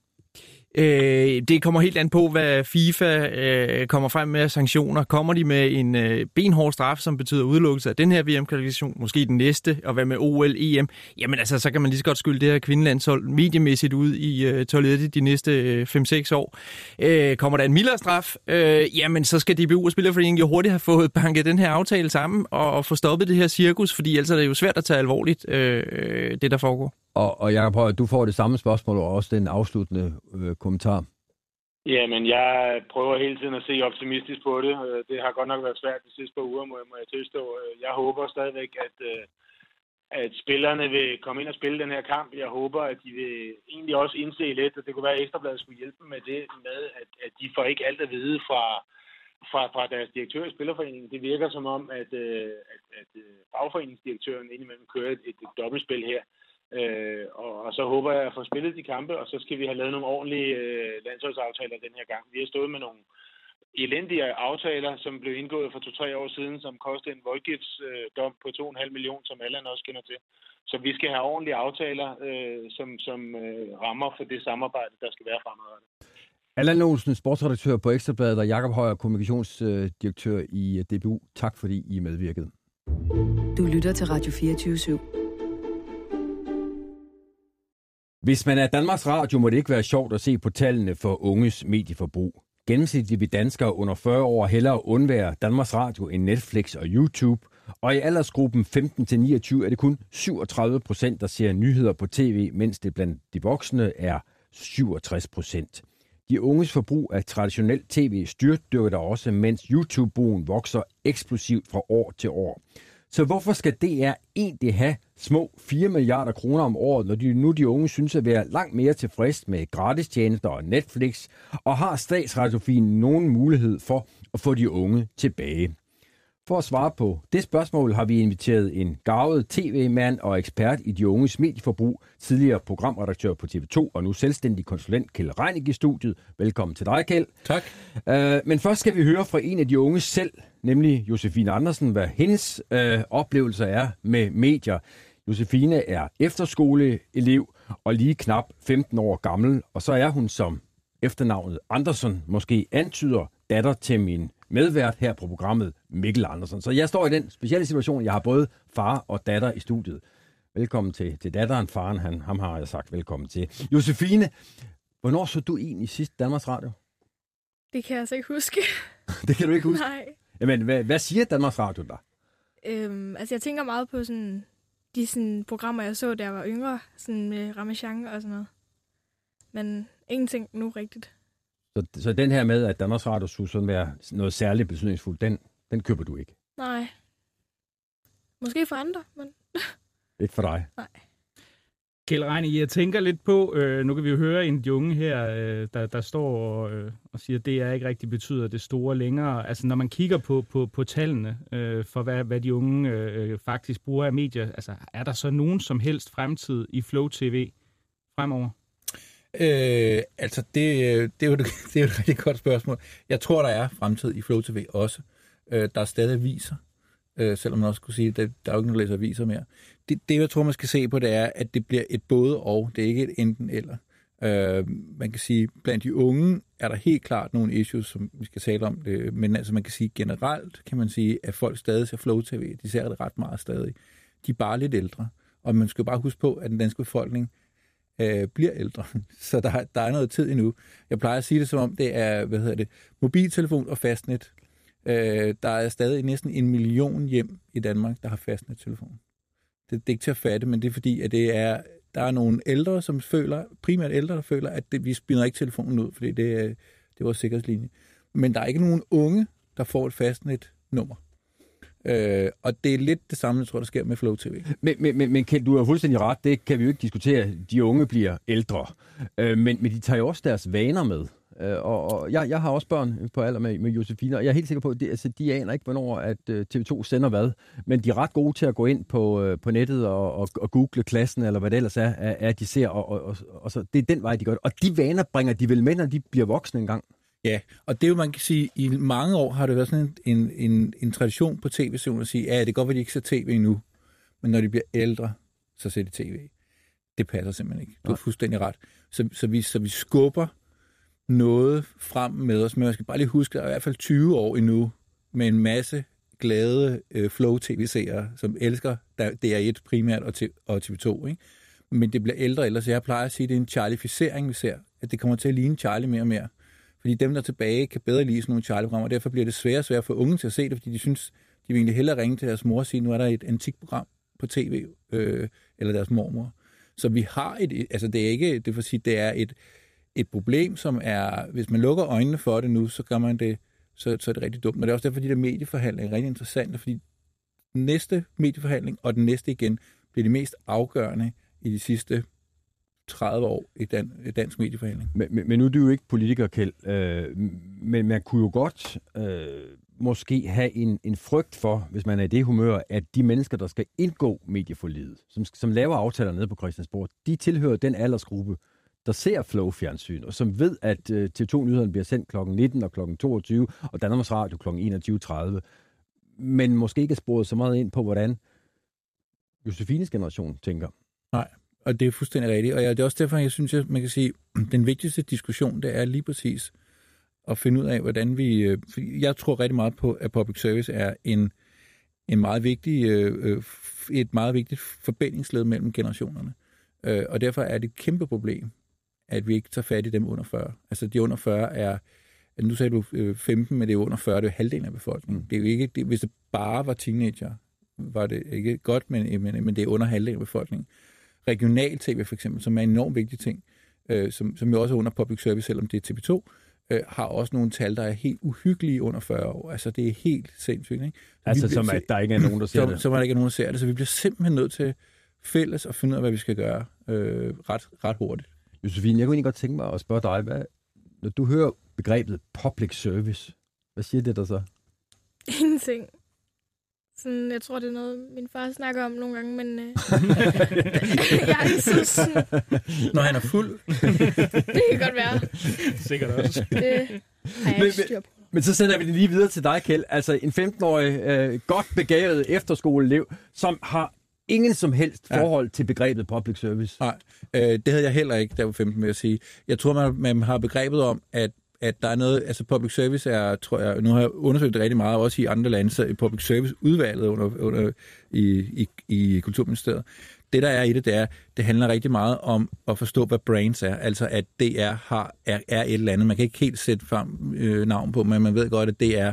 Øh, det kommer helt an på, hvad FIFA øh, kommer frem med af sanktioner. Kommer de med en øh, benhård straf, som betyder udelukkelse af den her VM-kvalifikation, måske den næste, og hvad med OL, EM? Jamen altså, så kan man lige så godt skylde det her kvindelandshold mediemæssigt ud i øh, toilettet de næste øh, 5-6 år. Øh, kommer der en mildere straf, øh, jamen så skal DBU og Spillerforeningen jo hurtigt have fået banket den her aftale sammen og, og få stoppet det her cirkus, fordi ellers er det jo svært at tage alvorligt, øh, øh det der foregår. Og, og Jacob Højer, du får det samme spørgsmål og også den afsluttende øh, kommentar. Jamen, jeg prøver hele tiden at se optimistisk på det. Øh, det har godt nok været svært de sidste par uger, må jeg, må jeg tilstå. Øh, jeg håber stadigvæk, at, øh, at spillerne vil komme ind og spille den her kamp. Jeg håber, at de vil egentlig også indse lidt, at det kunne være, at Ekstrabladet skulle hjælpe med det, med at, at de får ikke alt at vide fra, fra, fra deres direktør i Spillerforeningen. Det virker som om, at, at, at fagforeningsdirektøren indimellem kører et, et dobbeltspil her. Øh, og, og så håber jeg at få spillet de kampe, og så skal vi have lavet nogle ordentlige øh, landsholdsaftaler den her gang. Vi har stået med nogle elendige aftaler, som blev indgået for to-tre år siden, som kostede en voldgiftsdom øh, på 2,5 millioner, som alle også kender til. Så vi skal have ordentlige aftaler, øh, som, som øh, rammer for det samarbejde, der skal være fremadrettet. Allan Olsen, sportsredaktør på Ekstrabladet, og Jakob Højer, kommunikationsdirektør i øh, DBU. Tak fordi I medvirkede. Du lytter til Radio 24 /7. Hvis man er Danmarks Radio, må det ikke være sjovt at se på tallene for unges medieforbrug. Gennemsnitligt vil danskere under 40 år hellere undvære Danmarks Radio end Netflix og YouTube. Og i aldersgruppen 15-29 er det kun 37 procent, der ser nyheder på tv, mens det blandt de voksne er 67 procent. De unges forbrug af traditionelt tv styrtdykker der også, mens YouTube-brugen vokser eksplosivt fra år til år. Så hvorfor skal DR egentlig have små 4 milliarder kroner om året, når de, nu de unge synes at være langt mere tilfreds med gratistjenester og Netflix, og har statsradiofien nogen mulighed for at få de unge tilbage? For at svare på det spørgsmål har vi inviteret en gavet tv-mand og ekspert i de unges medieforbrug, tidligere programredaktør på TV2 og nu selvstændig konsulent Kjeld Reinig i studiet. Velkommen til dig, Kjeld. Tak. Uh, men først skal vi høre fra en af de unge selv, nemlig Josefine Andersen, hvad hendes uh, oplevelser er med medier. Josefine er efterskoleelev og lige knap 15 år gammel, og så er hun som efternavnet Andersen måske antyder datter til min medvært her på programmet, Mikkel Andersen. Så jeg står i den specielle situation, jeg har både far og datter i studiet. Velkommen til, til datteren, faren, han, ham har jeg sagt velkommen til. Josefine, hvornår så du egentlig sidst Danmarks Radio? Det kan jeg altså ikke huske. (laughs) det kan du ikke huske? Nej. Jamen, hvad, hvad siger Danmarks Radio der? Øhm, altså, jeg tænker meget på sådan, de sådan, programmer, jeg så, da jeg var yngre, sådan med Ramachan og sådan noget. Men ingenting nu rigtigt. Så, så den her med, at Danmarks Radio skulle sådan være noget særligt betydningsfuldt, den, den køber du ikke? Nej. Måske for andre, men... (laughs) Ikke for dig? Nej. Kjell Reine, jeg tænker lidt på, øh, nu kan vi jo høre en af de unge her, øh, der, der står og, øh, og siger, at det er ikke rigtig betyder det store længere. Altså når man kigger på, på, på tallene øh, for, hvad, hvad de unge øh, faktisk bruger af medier, altså er der så nogen som helst fremtid i Flow TV fremover? Øh, altså, det, øh, det, er jo, (laughs) det er jo et rigtig godt spørgsmål. Jeg tror, der er fremtid i Flow TV også. Øh, der er stadig viser, øh, selvom man også kunne sige, at der, der er jo ikke nogen, der læser aviser mere. Det, det, jeg tror, man skal se på, det er, at det bliver et både og. Det er ikke et enten eller. Øh, man kan sige, blandt de unge er der helt klart nogle issues, som vi skal tale om det, men altså man kan sige generelt, kan man sige, at folk stadig ser Flow TV. De ser det ret meget stadig. De er bare lidt ældre. Og man skal bare huske på, at den danske befolkning øh, bliver ældre. (laughs) Så der, der er noget tid endnu. Jeg plejer at sige det som om, det er hvad hedder det, mobiltelefon og fastnet. Øh, der er stadig næsten en million hjem i Danmark, der har fastnettelefon. Det, det er ikke til at fatte, men det er fordi, at det er, der er nogle ældre, som føler, primært ældre, der føler, at det, vi spinder ikke telefonen ud, fordi det, er, det er vores sikkerhedslinje. Men der er ikke nogen unge, der får et fastnet-nummer. Øh, og det er lidt det samme, jeg tror, der sker med Flow TV. Men, men, men, men Kjeld, du har fuldstændig ret. Det kan vi jo ikke diskutere. De unge bliver ældre. Øh, men, men de tager jo også deres vaner med. Øh, og, og jeg, jeg har også børn på alder med, med Josefine, og jeg er helt sikker på, at de, altså, de aner ikke, hvornår at øh, TV2 sender hvad. Men de er ret gode til at gå ind på, øh, på nettet og, og, og google klassen, eller hvad det ellers er, at de ser. Og, og, og, og så, det er den vej, de gør det. Og de vaner bringer de vel med, når de bliver voksne engang. Ja, og det er jo, man kan sige, i mange år har det været sådan en, en, en, tradition på tv at sige, ja, det er godt, at de ikke ser tv nu, men når de bliver ældre, så ser de tv. Det passer simpelthen ikke. Du har fuldstændig ret. Så, så, vi, så vi skubber noget frem med os, men jeg skal bare lige huske, at der er i hvert fald 20 år endnu med en masse glade øh, Flow-tv-seere, som elsker DR1 primært og, og TV2. Ikke? Men det bliver ældre så jeg plejer at sige, at det er en charlificering, vi ser. At det kommer til at ligne Charlie mere og mere. Fordi dem, der er tilbage, kan bedre lide sådan nogle Charlie-programmer, og derfor bliver det sværere og sværere for unge til at se det, fordi de synes, de vil egentlig hellere ringe til deres mor og sige, nu er der et antikprogram på tv, øh, eller deres mormor. Så vi har et, altså det er ikke, det vil sige, det er et, et problem, som er, hvis man lukker øjnene for det nu, så gør man det, så, så er det rigtig dumt. Men det er også derfor, de der medieforhandlinger er rigtig interessante, fordi den næste medieforhandling og den næste igen bliver de mest afgørende i de sidste 30 år i, dan, i dansk medieforhandling. Men, men, men nu er du jo ikke politiker, Kjeld, øh, men man kunne jo godt øh, måske have en, en frygt for, hvis man er i det humør, at de mennesker, der skal indgå medieforlidet, som, som laver aftaler nede på Christiansborg, de tilhører den aldersgruppe, der ser Flow-fjernsyn, og som ved, at øh, TV2-nyhederne bliver sendt kl. 19 og kl. 22, og Danmarks Radio kl. 21.30, men måske ikke er sporet så meget ind på, hvordan Josefines generation tænker. Nej, og det er fuldstændig rigtigt. Og det er også derfor, jeg synes, at man kan sige, at (clears throat) den vigtigste diskussion, det er lige præcis at finde ud af, hvordan vi... Øh, jeg tror rigtig meget på, at public service er en, en meget vigtig, øh, øh, et meget vigtigt forbindingsled mellem generationerne. Og derfor er det et kæmpe problem, at vi ikke tager fat i dem under 40. Altså de under 40 er, nu sagde du 15, men det er under 40, det er jo halvdelen af befolkningen. Det er jo ikke, det, hvis det bare var teenager, var det ikke godt, men, men, men det er under halvdelen af befolkningen regional-tv for eksempel, som er en enormt vigtig ting, øh, som, som jo også er under public service, selvom det er TV2, øh, har også nogle tal, der er helt uhyggelige under 40 år. Altså, det er helt sindssygt, ikke? Så Altså, bliver- som at der ikke er nogen, der ser som, (clears throat) det. Som at der ikke er nogen, der ser det. Så vi bliver simpelthen nødt til fælles at finde ud af, hvad vi skal gøre øh, ret, ret hurtigt. Josefine, jeg kunne egentlig godt tænke mig at spørge dig, hvad, når du hører begrebet public service, hvad siger det der så? (laughs) Ingenting. Sådan, jeg tror, det er noget, min far snakker om nogle gange, men øh, (laughs) jeg er ikke så sådan, Når han er fuld. (laughs) det kan godt være. Sikkert også. Det har jeg styr på. Men så sender vi det lige videre til dig, Kjeld. Altså en 15-årig, øh, godt begavet efterskoleelev, som har ingen som helst Ja. forhold til begrebet public service. Nej, øh, det havde jeg heller ikke, da jeg var 15, vil jeg sige. Jeg tror, man, man har begrebet om, at at der er noget, altså public service er, tror jeg, nu har jeg undersøgt det rigtig meget, også i andre lande, så i public service udvalget under, under, i, i, i Kulturministeriet. Det, der er i det, det er, det handler rigtig meget om at forstå, hvad brands er. Altså, at DR har, er, er et eller andet. Man kan ikke helt sætte frem øh, navn på, men man ved godt, at det er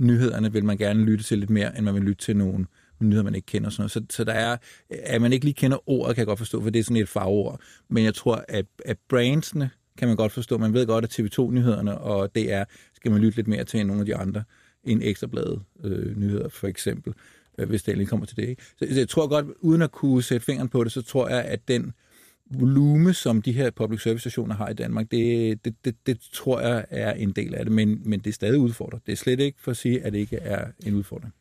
nyhederne, vil man gerne lytte til lidt mere, end man vil lytte til nogen nyheder, man ikke kender. og Sådan noget. Så, så der er, at man ikke lige kender ordet, kan jeg godt forstå, for det er sådan et fagord. Men jeg tror, at, at brandsene kan man godt forstå. Man ved godt, at TV2-nyhederne og DR skal man lytte lidt mere til end nogle af de andre, end ekstrabladet øh, nyheder for eksempel, øh, hvis det kommer til det. Ikke? Så, så jeg tror godt, uden at kunne sætte fingeren på det, så tror jeg, at den volume, som de her public service stationer har i Danmark, det, det, det, det tror jeg er en del af det, men, men det er stadig udfordret. Det er slet ikke for at sige, at det ikke er en udfordring.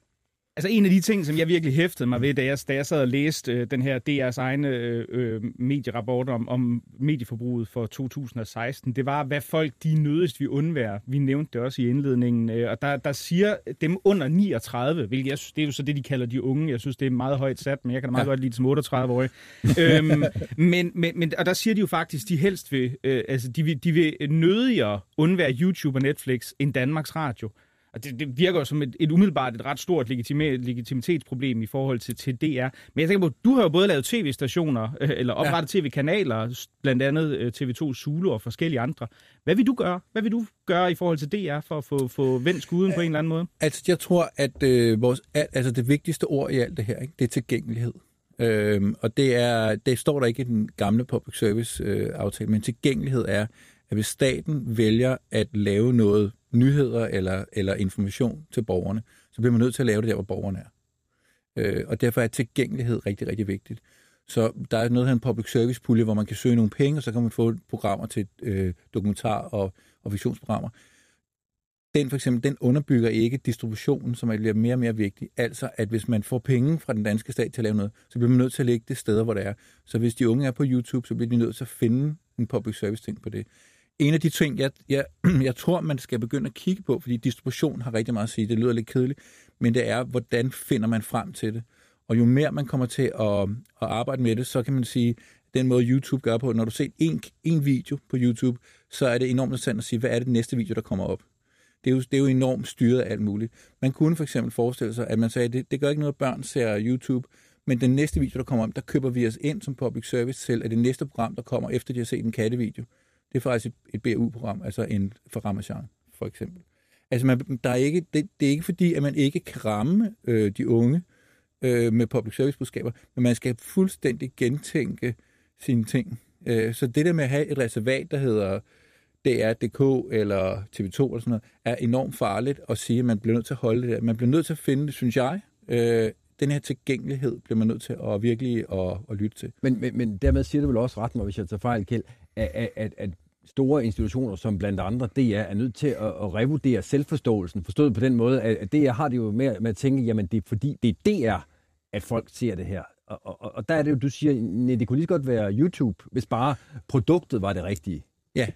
Altså en af de ting, som jeg virkelig hæftede mig ved, da jeg, da jeg sad og læste øh, den her DR's egne øh, øh, medierapport om, om medieforbruget for 2016, det var, hvad folk de nødigst vi undvære. Vi nævnte det også i indledningen, øh, og der, der siger dem under 39, hvilket jeg synes, det er jo så det, de kalder de unge. Jeg synes, det er meget højt sat, men jeg kan da meget ja. godt lide det som 38-årig. (laughs) øhm, men, men, men, og der siger de jo faktisk, de helst vil, øh, altså de vil, de vil nødigere undvære YouTube og Netflix end Danmarks Radio. Og det, det virker jo som et, et umiddelbart et ret stort legitime, legitimitetsproblem i forhold til, til DR. Men jeg tænker på, du har jo både lavet tv-stationer, øh, eller oprettet ja. tv-kanaler, blandt andet øh, TV2 Zulu og forskellige andre. Hvad vil du gøre? Hvad vil du gøre i forhold til DR for at få, få vendt skuden på en eller anden måde? Altså, jeg tror, at øh, vores, al- altså det vigtigste ord i alt det her, ikke, det er tilgængelighed. Øhm, og det, er, det står der ikke i den gamle public service øh, aftale, men tilgængelighed er, at hvis staten vælger at lave noget nyheder eller, eller information til borgerne, så bliver man nødt til at lave det der, hvor borgerne er. Øh, og derfor er tilgængelighed rigtig, rigtig vigtigt. Så der er noget, her en public service pulje, hvor man kan søge nogle penge, og så kan man få programmer til øh, dokumentar- og, og fiktionsprogrammer. Den for eksempel, den underbygger ikke distributionen, som bliver mere og mere vigtig. Altså, at hvis man får penge fra den danske stat til at lave noget, så bliver man nødt til at lægge det steder, hvor det er. Så hvis de unge er på YouTube, så bliver de nødt til at finde en public service ting på det. En af de ting, jeg, jeg, (clears throat) jeg tror, man skal begynde at kigge på, fordi distribution har rigtig meget at sige, det lyder lidt kedeligt, men det er, hvordan finder man frem til det? Og jo mere man kommer til at, at arbejde med det, så kan man sige, den måde YouTube gør på, når du ser en, en video på YouTube, så er det enormt interessant at sige, hvad er det næste video, der kommer op? Det er, jo, det er jo enormt styret af alt muligt. Man kunne for eksempel forestille sig, at man sagde, det, det gør ikke noget, at børn ser YouTube, men den næste video, der kommer om, der køber vi os ind som public service til, at det næste program, der kommer efter de har set en kattevideo, det er faktisk et, et BU-program, altså en for Ramachan, for eksempel. Altså, man, der er ikke, det, det er ikke fordi, at man ikke kan ramme øh, de unge øh, med public service-budskaber, men man skal fuldstændig gentænke sine ting. Øh, så det der med at have et reservat, der hedder DR.dk eller TV2 eller sådan noget, er enormt farligt at sige, at man bliver nødt til at holde det der. Man bliver nødt til at finde synes jeg. Øh, den her tilgængelighed bliver man nødt til at virkelig at, at lytte til. Men, men, men dermed siger du vel også ret mig, hvis jeg tager fejl, Kjeld, at, at, at, store institutioner som blandt andre DR er nødt til at, at revurdere selvforståelsen, forstået på den måde, at, at DR har det jo med, med at tænke, jamen det er fordi, det er DR, at folk ser det her. Og, og, og der er det jo, du siger, nej, det kunne lige så godt være YouTube, hvis bare produktet var det rigtige. Ja,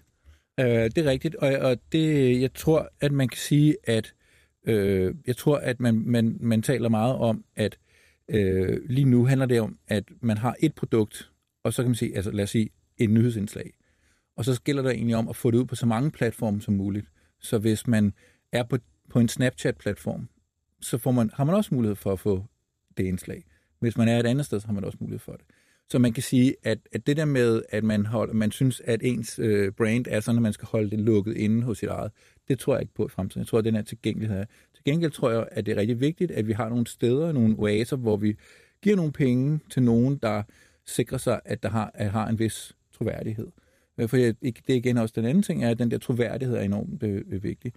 øh, det er rigtigt, og, og det, jeg tror, at man kan sige, at øh, jeg tror, at man, man, man taler meget om, at øh, lige nu handler det om, at man har et produkt, og så kan man sige, altså lad os sige, et nyhedsindslag. Og så gælder det egentlig om at få det ud på så mange platforme som muligt. Så hvis man er på, på en Snapchat-platform, så får man, har man også mulighed for at få det indslag. Hvis man er et andet sted, så har man også mulighed for det. Så man kan sige, at, at det der med, at man, hold, man synes, at ens øh, brand er sådan, at man skal holde det lukket inde hos sit eget, det tror jeg ikke på i fremtiden. Jeg tror, at den her tilgængelighed. Til gengæld tror jeg, at det er rigtig vigtigt, at vi har nogle steder, nogle oaser, hvor vi giver nogle penge til nogen, der sikrer sig, at der har, at har en vis troværdighed. Øh, for jeg, det er igen også den anden ting, er, at den der troværdighed er enormt øh, øh, vigtig.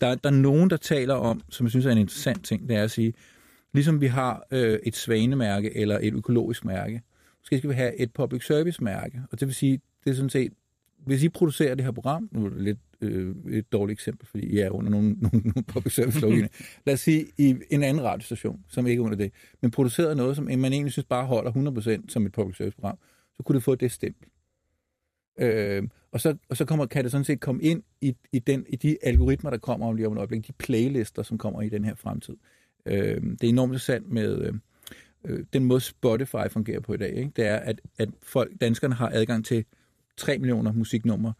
Der, der er nogen, der taler om, som jeg synes er en interessant ting, det er at sige, ligesom vi har øh, et svanemærke eller et økologisk mærke, måske skal vi have et public service mærke. Og det vil sige, det er sådan set, hvis I producerer det her program, nu er det lidt øh, et dårligt eksempel, fordi I er under nogle, (laughs) nogle, nogle public service lovgivning. Lad os sige, i en anden radiostation, som ikke er under det, men produceret noget, som man egentlig synes bare holder 100% som et public service program, så kunne det få det stempel. Øh, og så, og så kommer, kan det sådan set komme ind i, i, den, i de algoritmer, der kommer om lige om et øjeblik, de playlister, som kommer i den her fremtid. Øh, det er enormt sandt med øh, øh, den måde Spotify fungerer på i dag. Ikke? Det er, at, at folk, danskerne har adgang til 3 millioner musiknumre,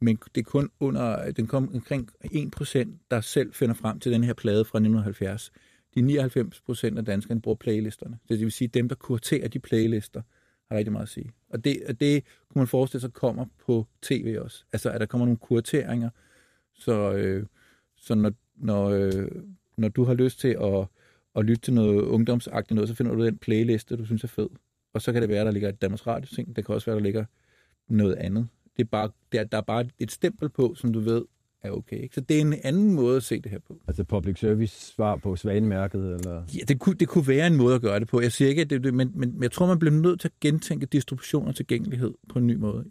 men det er kun under, den kom omkring 1%, der selv finder frem til den her plade fra 1970. De 99% af danskerne bruger playlisterne. Det vil sige, at dem, der kuraterer de playlister, har rigtig meget at sige. Og det, og det kunne man forestille sig kommer på tv også. Altså, at der kommer nogle kurateringer, så, øh, så når, når, øh, når du har lyst til at, at lytte til noget ungdomsagtigt noget, så finder du den playliste, du synes er fed. Og så kan det være, der ligger et Danmarks Radio ting. Det kan også være, der ligger noget andet. Det er bare, der, der er bare et stempel på, som du ved er okay. Ikke? Så det er en anden måde at se det her på. Altså public service svar på svanemærket, eller? Ja, det kunne, det kunne være en måde at gøre det på. Jeg siger ikke, at det, det men, men jeg tror, man bliver nødt til at gentænke distribution og tilgængelighed på en ny måde.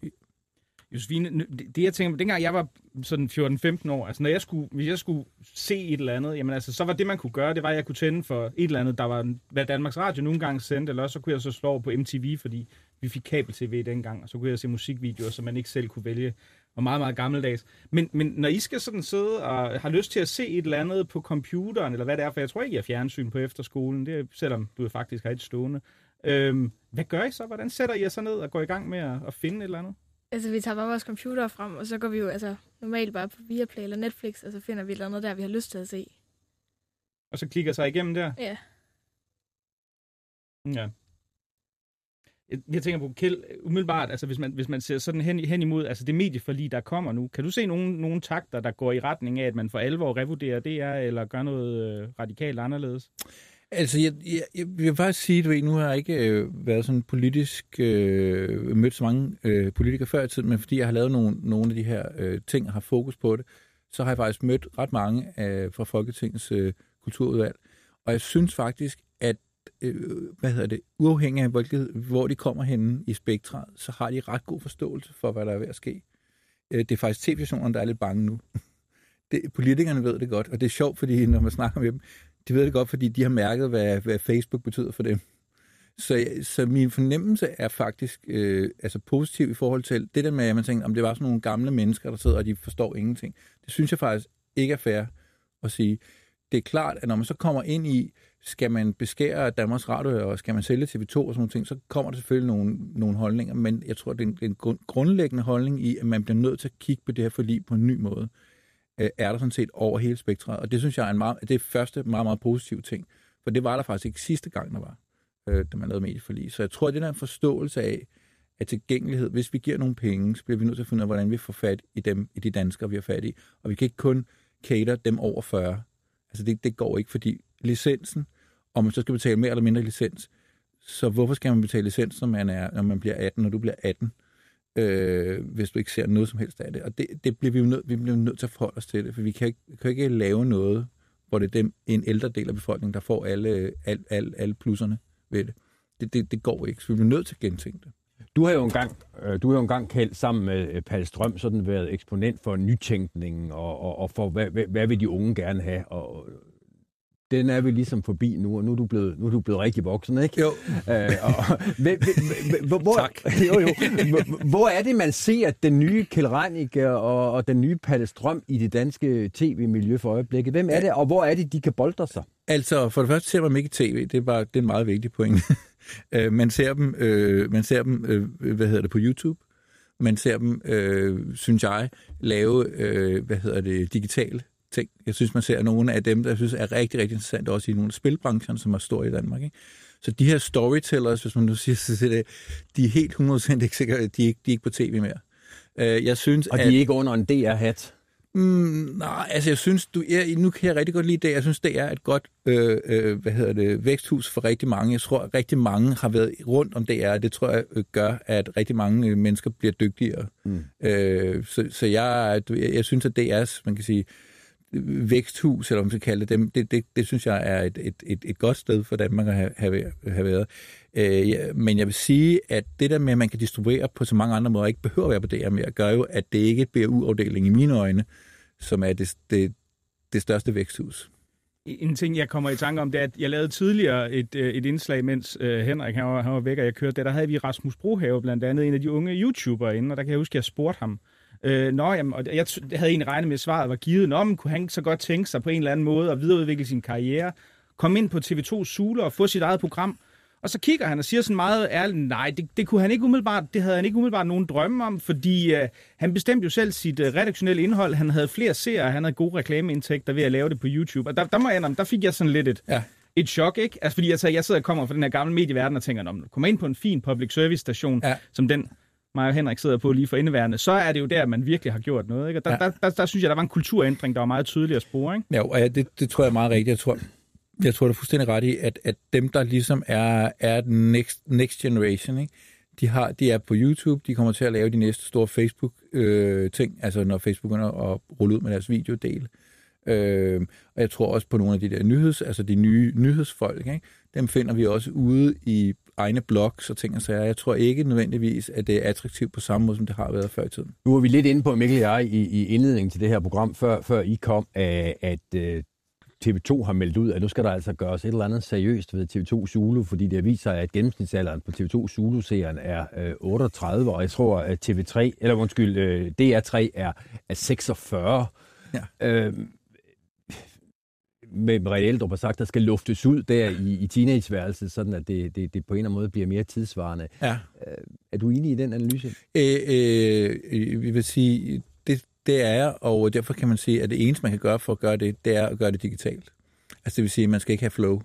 Josefine, det jeg tænker på, dengang jeg var sådan 14-15 år, altså når jeg skulle, hvis jeg skulle se et eller andet, jamen altså, så var det, man kunne gøre, det var, at jeg kunne tænde for et eller andet, der var, hvad Danmarks Radio nogle gange sendte, eller også så kunne jeg så slå over på MTV, fordi vi fik kabel-tv dengang, og så kunne jeg se musikvideoer, som man ikke selv kunne vælge, og meget, meget gammeldags. Men, men når I skal sådan sidde og har lyst til at se et eller andet på computeren, eller hvad det er, for jeg tror ikke, I har fjernsyn på efterskolen, det er, selvom du faktisk har et stående. Øhm, hvad gør I så? Hvordan sætter I jer så ned og går i gang med at, at finde et eller andet? Altså, vi tager bare vores computer frem, og så går vi jo altså normalt bare på Viaplay eller Netflix, og så finder vi et eller andet der, vi har lyst til at se. Og så klikker sig igennem der? Ja. Ja. Jeg, tænker på, Kjeld, øh, umiddelbart, altså hvis man, hvis man ser sådan hen, hen imod altså det medieforlig, der kommer nu, kan du se nogle, nogle takter, der går i retning af, at man for alvor revurderer DR, eller gør noget øh, radikalt anderledes? Altså, jeg, jeg, jeg vil faktisk sige, at nu har jeg ikke øh, været sådan politisk, øh, mødt så mange øh, politikere før i tiden, men fordi jeg har lavet nogle, nogle af de her øh, ting og har fokus på det, så har jeg faktisk mødt ret mange øh, fra Folketingets øh, kulturudvalg. Og jeg synes faktisk, at øh, hvad hedder det, uafhængig af hvilket, hvor de kommer henne i spektret, så har de ret god forståelse for, hvad der er ved at ske. Øh, det er faktisk tv-stationerne, der er lidt bange nu. (laughs) Det, politikerne ved det godt, og det er sjovt, fordi når man snakker med dem, de ved det godt, fordi de har mærket, hvad, hvad Facebook betyder for dem. Så, så min fornemmelse er faktisk øh, altså positiv i forhold til det der med, at man tænker, om det var sådan nogle gamle mennesker, der sidder, og de forstår ingenting. Det synes jeg faktisk ikke er fair at sige. Det er klart, at når man så kommer ind i, skal man beskære Danmarks Radio, og skal man sælge TV2 og sådan nogle ting, så kommer der selvfølgelig nogle, nogle holdninger, men jeg tror, det er en, en grundlæggende holdning i, at man bliver nødt til at kigge på det her forlig på en ny måde øh, er der sådan set over hele spektret. Og det synes jeg er en meget, det er første meget, meget positiv ting. For det var der faktisk ikke sidste gang, der var, øh, da man lavede medieforlig. Så jeg tror, at det der er en forståelse af, at tilgængelighed, hvis vi giver nogle penge, så bliver vi nødt til at finde ud af, hvordan vi får fat i dem, i de danskere, vi har fat i. Og vi kan ikke kun cater dem over 40. Altså det, det går ikke, fordi licensen, om man så skal betale mere eller mindre licens, så hvorfor skal man betale licens, når man, er, når man bliver 18, når du bliver 18? øh, hvis du ikke ser noget som helst af det. Og det, det bliver vi jo nødt, vi bliver nødt til at forholde os til det, for vi kan ikke, kan ikke lave noget, hvor det er dem, en ældre del af befolkningen, der får alle, alle, alle, alle plusserne ved det. Det, det. det går ikke, så vi bliver nødt til at gentænke det. Du har jo engang, øh, du har jo engang kaldt sammen med øh, Palle Strøm sådan været eksponent for nytænkningen og, og, og for, hvad, hvad, hvad vil de unge gerne have? Og den er vi ligesom forbi nu, og nu er du blevet, nu er du blevet rigtig voksen, ikke? Jo. Øh, og, (laughs) hvor, hvor, hvor, Tak. (laughs) Jo, jo. Hvor, hvor er det, man ser den nye Kjell Reinicke og, og den nye Palle Strøm i det danske tv-miljø for øjeblikket? Hvem er det, og hvor er det, de kan boldre sig? Altså, for det første ser man ikke tv. Det er, bare, det er en meget vigtig point. (laughs) Øh, man ser dem, øh, man ser dem øh, hvad hedder det, på YouTube. Man ser dem, øh, synes jeg, lave, øh, hvad hedder det, digitale ting. Jeg synes, man ser nogle af dem, der jeg synes er rigtig, rigtig interessant, også i nogle af spilbrancherne, som er store i Danmark. Ikke? Så de her storytellers, hvis man nu siger sig til det, de er helt 100% ikke sikre, de er ikke, de er ikke på tv mere. Øh, Jeg synes, Og at... de er ikke under en DR-hat. Mm, nej, altså jeg synes, du, jeg, nu kan jeg rigtig godt lide det. Jeg synes, det er et godt øh, øh, hvad hedder det, væksthus for rigtig mange. Jeg tror, at rigtig mange har været rundt om det er, det tror jeg øh, gør, at rigtig mange øh, mennesker bliver dygtigere. Mm. Øh, så, så jeg, jeg, jeg synes, at det er, man kan sige, væksthus, eller om man skal kalde det dem, det, det, det synes jeg er et, et, et, et godt sted for Danmark at have, have, have været. Øh, ja, men jeg vil sige, at det der med, at man kan distribuere på så mange andre måder, ikke behøver at være på DR mere, gør jo, at det ikke er BU-afdeling i mine øjne, som er det, det, det største væksthus. En ting, jeg kommer i tanke om, det er, at jeg lavede tidligere et, øh, et indslag, mens øh, Henrik han var, han var væk, og jeg kørte det. Der havde vi Rasmus Brohave, blandt andet en af de unge YouTubere inde, og der kan jeg huske, at jeg spurgte ham, Øh, nå, jamen, og jeg, jeg havde egentlig regnet med, at svaret var givet. Nå, men kunne han så godt tænke sig på en eller anden måde at videreudvikle sin karriere? Kom ind på TV2 Sule og få sit eget program? Og så kigger han og siger sådan meget ærligt, nej, det, det kunne han ikke umiddelbart, det havde han ikke umiddelbart nogen drømme om, fordi øh, han bestemte jo selv sit øh, redaktionelle indhold. Han havde flere seere, han havde gode reklameindtægter ved at lave det på YouTube. Og der, der må jeg der fik jeg sådan lidt et, ja. et chok, ikke? Altså, fordi altså, jeg sidder og kommer fra den her gamle medieverden og tænker, når du kommer ind på en fin public service station, ja. som den mig og Henrik sidder på lige for indeværende, så er det jo der, man virkelig har gjort noget. Ikke? Og der, ja. der, der, der, synes jeg, der var en kulturændring, der var meget tydelig at spore. Ikke? Ja, og ja, det, det tror jeg er meget rigtigt. Jeg tror, jeg tror, det er fuldstændig ret i, at, at dem, der ligesom er, er den next, next generation, ikke? De, har, de er på YouTube, de kommer til at lave de næste store Facebook-ting, øh, altså når Facebook begynder at rulle ud med deres videodel. Øh, og jeg tror også på nogle af de der nyheds, altså de nye nyhedsfolk, ikke? dem finder vi også ude i egne blogs og ting og sager. Jeg tror ikke nødvendigvis, at det er attraktivt på samme måde, som det har været før i tiden. Nu var vi lidt inde på, Mikkel og jeg, i, i indledningen til det her program, før, før I kom, at, at øh, TV2 har meldt ud, at nu skal der altså gøres et eller andet seriøst ved TV2 Zulu, fordi det viser at gennemsnitsalderen på TV2 Zulu-serien er øh, 38, og jeg tror, at TV3, eller undskyld, øh, DR3 er, er 46. Ja. Øh, med Mariette Eldrup har sagt, der skal luftes ud der i, i teenageværelset, sådan at det, det, det på en eller anden måde bliver mere tidsvarende. Ja. Øh, er du enig i den analyse? Øh, øh, vi vil sige, det, det er og derfor kan man sige, at det eneste, man kan gøre for at gøre det, det er at gøre det digitalt. Altså det vil sige, at man skal ikke have flow.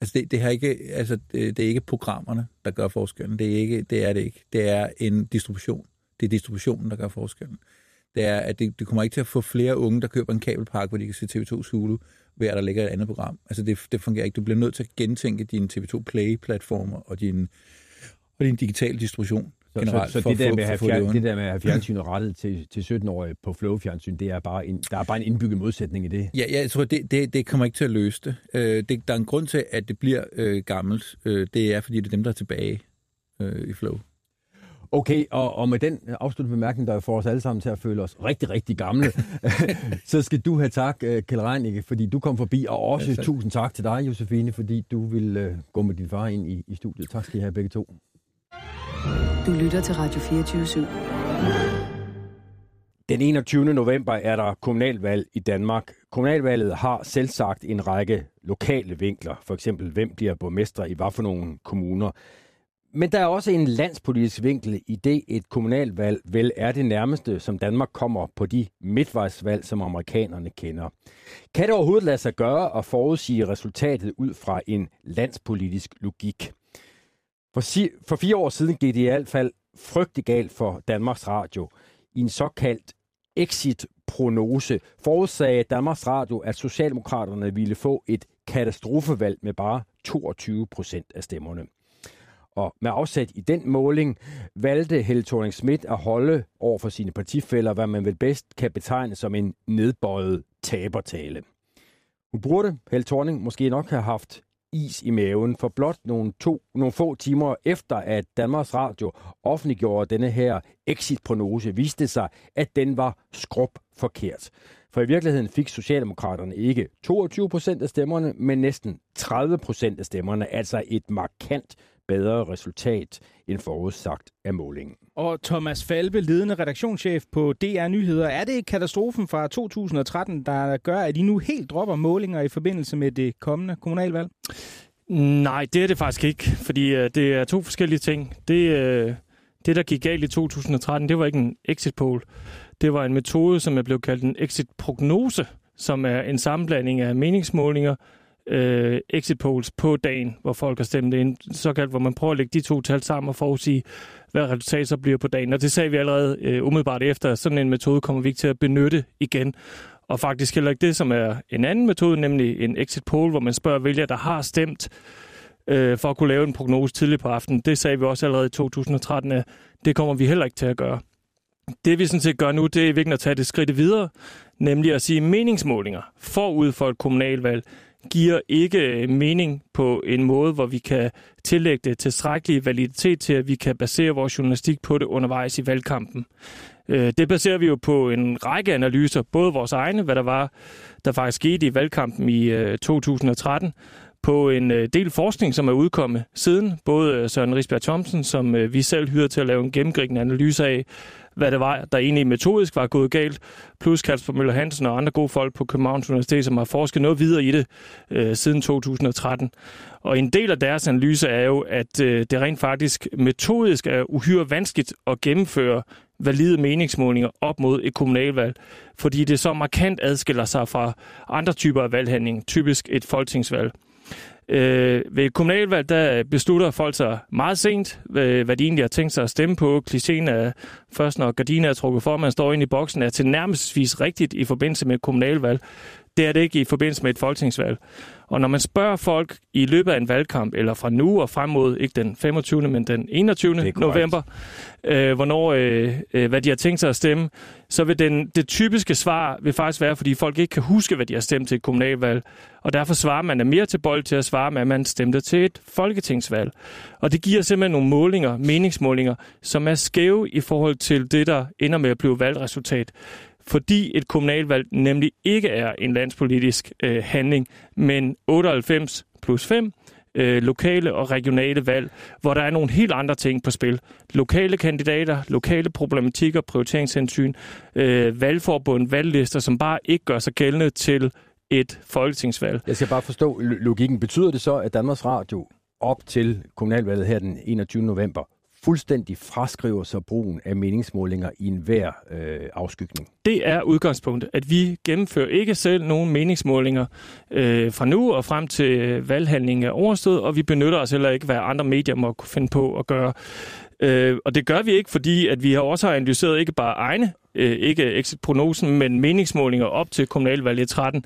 Altså det, det, har ikke, altså det, det er ikke programmerne, der gør forskellen. Det er, ikke, det er det ikke. Det er en distribution. Det er distributionen, der gør forskellen. Det er, at det, det kommer ikke til at få flere unge, der køber en kabelpakke, hvor de kan se TV2 Zulu, ved at der ligger et andet program. Altså det, det fungerer ikke. Du bliver nødt til at gentænke dine TV2 Play-platformer og din, og din digitale distribution. Så, generelt, så, så det, der med at have det der med at (clears throat) have fjernsynet rettet til, til 17-årige på Flow-fjernsyn, det er bare en, der er bare en indbygget modsætning i det. Ja, ja jeg tror, det, det, det kommer ikke til at løse det. Øh, det. Der er en grund til, at det bliver øh, gammelt. Øh, det er, fordi det er dem, der er tilbage øh, i Flow. Okay, og, og med den afsluttende bemærkning, der får os alle sammen til at føle os rigtig, rigtig gamle, (laughs) så skal du have tak, øh, Kjell Reinicke, fordi du kom forbi, og også ja, tusind tak til dig, Josefine, fordi du vil uh, gå med din far ind i, i studiet. Tak skal I have begge to. Du lytter til Radio 24 /7. Den 21. november er der kommunalvalg i Danmark. Kommunalvalget har selv sagt en række lokale vinkler, for eksempel hvem bliver borgmester i hvad for nogle kommuner. Men der er også en landspolitisk vinkel i det, et kommunalvalg vel er det nærmeste, som Danmark kommer på de midtvejsvalg, som amerikanerne kender. Kan det overhovedet lade sig gøre at forudsige resultatet ud fra en landspolitisk logik? For, si- for fire år siden gik det i hvert fald frygtelig galt for Danmarks Radio. I en såkaldt exit-prognose forudsagde Danmarks Radio, at Socialdemokraterne ville få et katastrofevalg med bare 22 procent af stemmerne. Og med afsæt i den måling valgte Helle thorning Schmidt at holde over for sine partifælder, hvad man vel bedst kan betegne som en nedbøjet tabertale. Hun burde, Helle Thorning, måske nok have haft is i maven, for blot nogle, to, nogle få timer efter, at Danmarks Radio offentliggjorde denne her exit-prognose, viste sig, at den var skrub forkert. For i virkeligheden fik Socialdemokraterne ikke 22 procent af stemmerne, men næsten 30 procent af stemmerne, altså et markant bedre resultat end forudsagt af målingen. Og Thomas Falbe, ledende redaktionschef på DR Nyheder. Er det katastrofen fra 2013, der gør, at I nu helt dropper målinger i forbindelse med det kommende kommunalvalg? Nej, det er det faktisk ikke, fordi uh, det er to forskellige ting. Det, uh, det, der gik galt i 2013, det var ikke en exit poll. Det var en metode, som er blevet kaldt en exit prognose, som er en sammenblanding af meningsmålinger, øh, exit polls på dagen, hvor folk har stemt ind. Såkaldt, hvor man prøver at lægge de to tal sammen og forudsige, hvad resultatet så bliver på dagen. Og det sagde vi allerede øh, umiddelbart efter. Sådan en metode kommer vi ikke til at benytte igen. Og faktisk heller ikke det, som er en anden metode, nemlig en exit poll, hvor man spørger vælgere, der har stemt, øh, for at kunne lave en prognose tidligt på aftenen. Det sagde vi også allerede i 2013, at det kommer vi heller ikke til at gøre. Det vi sådan set gør nu, det er virkelig at tage det skridt videre, nemlig at sige, meningsmålinger forud for et kommunalvalg giver ikke øh, mening på en måde, hvor vi kan tillægge det tilstrækkelig validitet til, at vi kan basere vores journalistik på det undervejs i valgkampen. Øh, det baserer vi jo på en række analyser, både vores egne, hvad der var, der faktisk skete i valgkampen i øh, 2013, på en del forskning, som er udkommet siden. Både Søren Risberg Thomsen, som vi selv hyrede til at lave en gennemgribende analyse af, hvad det var, der egentlig metodisk var gået galt, plus Kasper Møller Hansen og andre gode folk på Københavns Universitet, som har forsket noget videre i det øh, siden 2013. Og en del af deres analyse er jo, at øh, det rent faktisk metodisk er uhyre vanskeligt at gennemføre valide meningsmålinger op mod et kommunalvalg, fordi det så markant adskiller sig fra andre typer af valghandling, typisk et folketingsvalg. Øh, ved kommunalvalg, der beslutter folk sig meget sent, hvad de egentlig har tænkt sig at stemme på. Klichéen er først, når gardiner er trukket for, man står ind i boksen, er til nærmest rigtigt i forbindelse med kommunalvalg. Det er det ikke i forbindelse med et folketingsvalg. Og når man spørger folk i løbet af en valgkamp, eller fra nu og frem mod, ikke den 25. men den 21. november, øh, hvornår, øh, øh, hvad de har tænkt sig at stemme, så vil den, det typiske svar vil faktisk være, fordi folk ikke kan huske, hvad de har stemt til et kommunalvalg. Og derfor svarer man er mere til bold til at svare med, at man stemte til et folketingsvalg. Og det giver simpelthen nogle målinger, meningsmålinger, som er skæve i forhold til det, der ender med at blive valgresultat fordi et kommunalvalg nemlig ikke er en landspolitisk øh, handling, men 98 plus 5 øh, lokale og regionale valg, hvor der er nogle helt andre ting på spil. Lokale kandidater, lokale problematikker, prioriteringshensyn, øh, valgforbund, valglister, som bare ikke gør sig gældende til et folketingsvalg. Jeg skal bare forstå logikken. Betyder det så, at Danmarks Radio op til kommunalvalget her den 21. november fuldstændig fraskriver sig brugen af meningsmålinger i enhver øh, afskygning? Det er udgangspunktet, at vi gennemfører ikke selv nogen meningsmålinger øh, fra nu og frem til øh, valghandlingen er overstået, og vi benytter os heller ikke, hvad andre medier må kunne finde på at gøre. Øh, og det gør vi ikke, fordi at vi har også har analyseret ikke bare egne, øh, ikke exit-prognosen, men meningsmålinger op til kommunalvalget 13,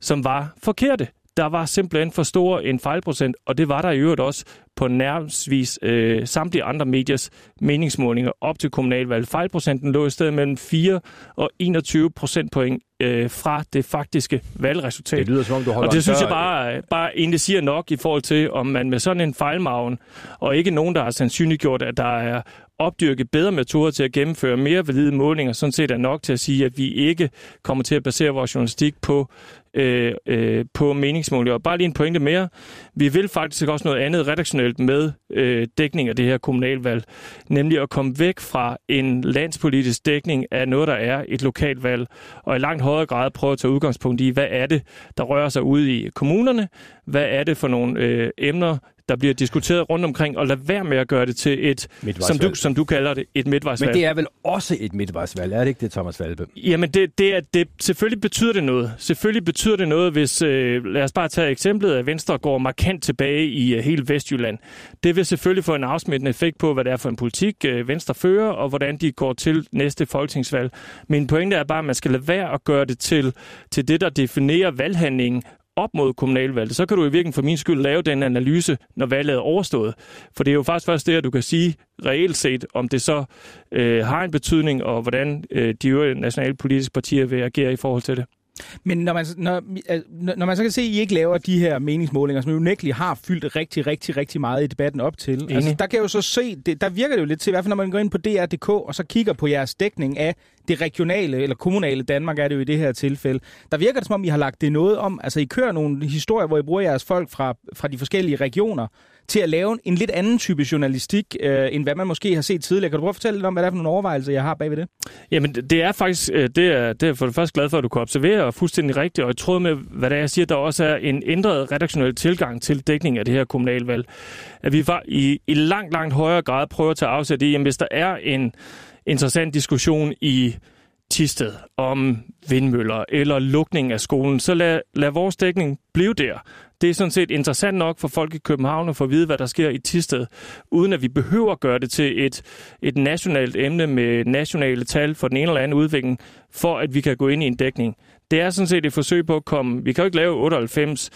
som var forkerte der var simpelthen for stor en fejlprocent, og det var der i øvrigt også på nærmest øh, samtlige andre mediers meningsmålinger op til kommunalvalget. Fejlprocenten lå i stedet mellem 4 og 21 procentpoint øh, fra det faktiske valgresultat. Det lyder som om, du holder Og det synes jeg bare, bare egentlig siger nok i forhold til, om man med sådan en fejlmagen, og ikke nogen, der har sandsynliggjort, at der er opdyrke bedre metoder til at gennemføre mere valide målinger, sådan set er nok til at sige, at vi ikke kommer til at basere vores journalistik på, øh, øh, på meningsmålinger. Og bare lige en pointe mere. Vi vil faktisk også noget andet redaktionelt med øh, dækning af det her kommunalvalg, nemlig at komme væk fra en landspolitisk dækning af noget, der er et lokalt valg, og i langt højere grad prøve at tage udgangspunkt i, hvad er det, der rører sig ude i kommunerne, hvad er det for nogle øh, emner, der bliver diskuteret rundt omkring, og lad være med at gøre det til et, som du, som du kalder det, et midtvejsvalg. Men det er vel også et midtvejsvalg, er det ikke det, Thomas Valpe? Jamen, det, det er, det, selvfølgelig betyder det noget. Selvfølgelig betyder det noget, hvis, øh, lad os bare tage eksemplet, at Venstre går markant tilbage i uh, hele Vestjylland. Det vil selvfølgelig få en afsmittende effekt på, hvad det er for en politik, uh, Venstre fører, og hvordan de går til næste folketingsvalg. Min pointe er bare, at man skal lade være at gøre det til, til det, der definerer valghandlingen, op mod kommunalvalget, så kan du i virkeligheden for min skyld lave den analyse, når valget er overstået. For det er jo faktisk først det, at du kan sige reelt set, om det så øh, har en betydning, og hvordan øh, de øvrige nationale politiske partier vil agere i forhold til det. Men når man, når, når man så kan se, at I ikke laver de her meningsmålinger, som jo nægteligt har fyldt rigtig, rigtig, rigtig meget i debatten op til, altså, der kan jeg jo så se, det, der virker det jo lidt til, i hvert fald når man går ind på DR.dk og så kigger på jeres dækning af det regionale eller kommunale Danmark, er det jo i det her tilfælde. Der virker det som om, I har lagt det noget om, altså I kører nogle historier, hvor I bruger jeres folk fra, fra de forskellige regioner, til at lave en lidt anden type journalistik, øh, end hvad man måske har set tidligere. Kan du prøve at fortælle lidt om, hvad det er for nogle overvejelser, jeg har bagved det? Jamen, det er faktisk, øh, det er, det er for det første glad for, at du kan observere, og fuldstændig rigtigt, og i tråd med, hvad det er, jeg siger, der også er en ændret redaktionel tilgang til dækning af det her kommunalvalg. At vi var i, i langt, langt højere grad prøver at tage afsæt i, jamen, hvis der er en interessant diskussion i Tisted, om vindmøller eller lukning af skolen, så lad, lad vores dækning blive der. Det er sådan set interessant nok for folk i København at få at vide, hvad der sker i Tisted, uden at vi behøver at gøre det til et, et nationalt emne med nationale tal for den ene eller anden udvikling, for at vi kan gå ind i en dækning. Det er sådan set et forsøg på at komme... Vi kan jo ikke lave 98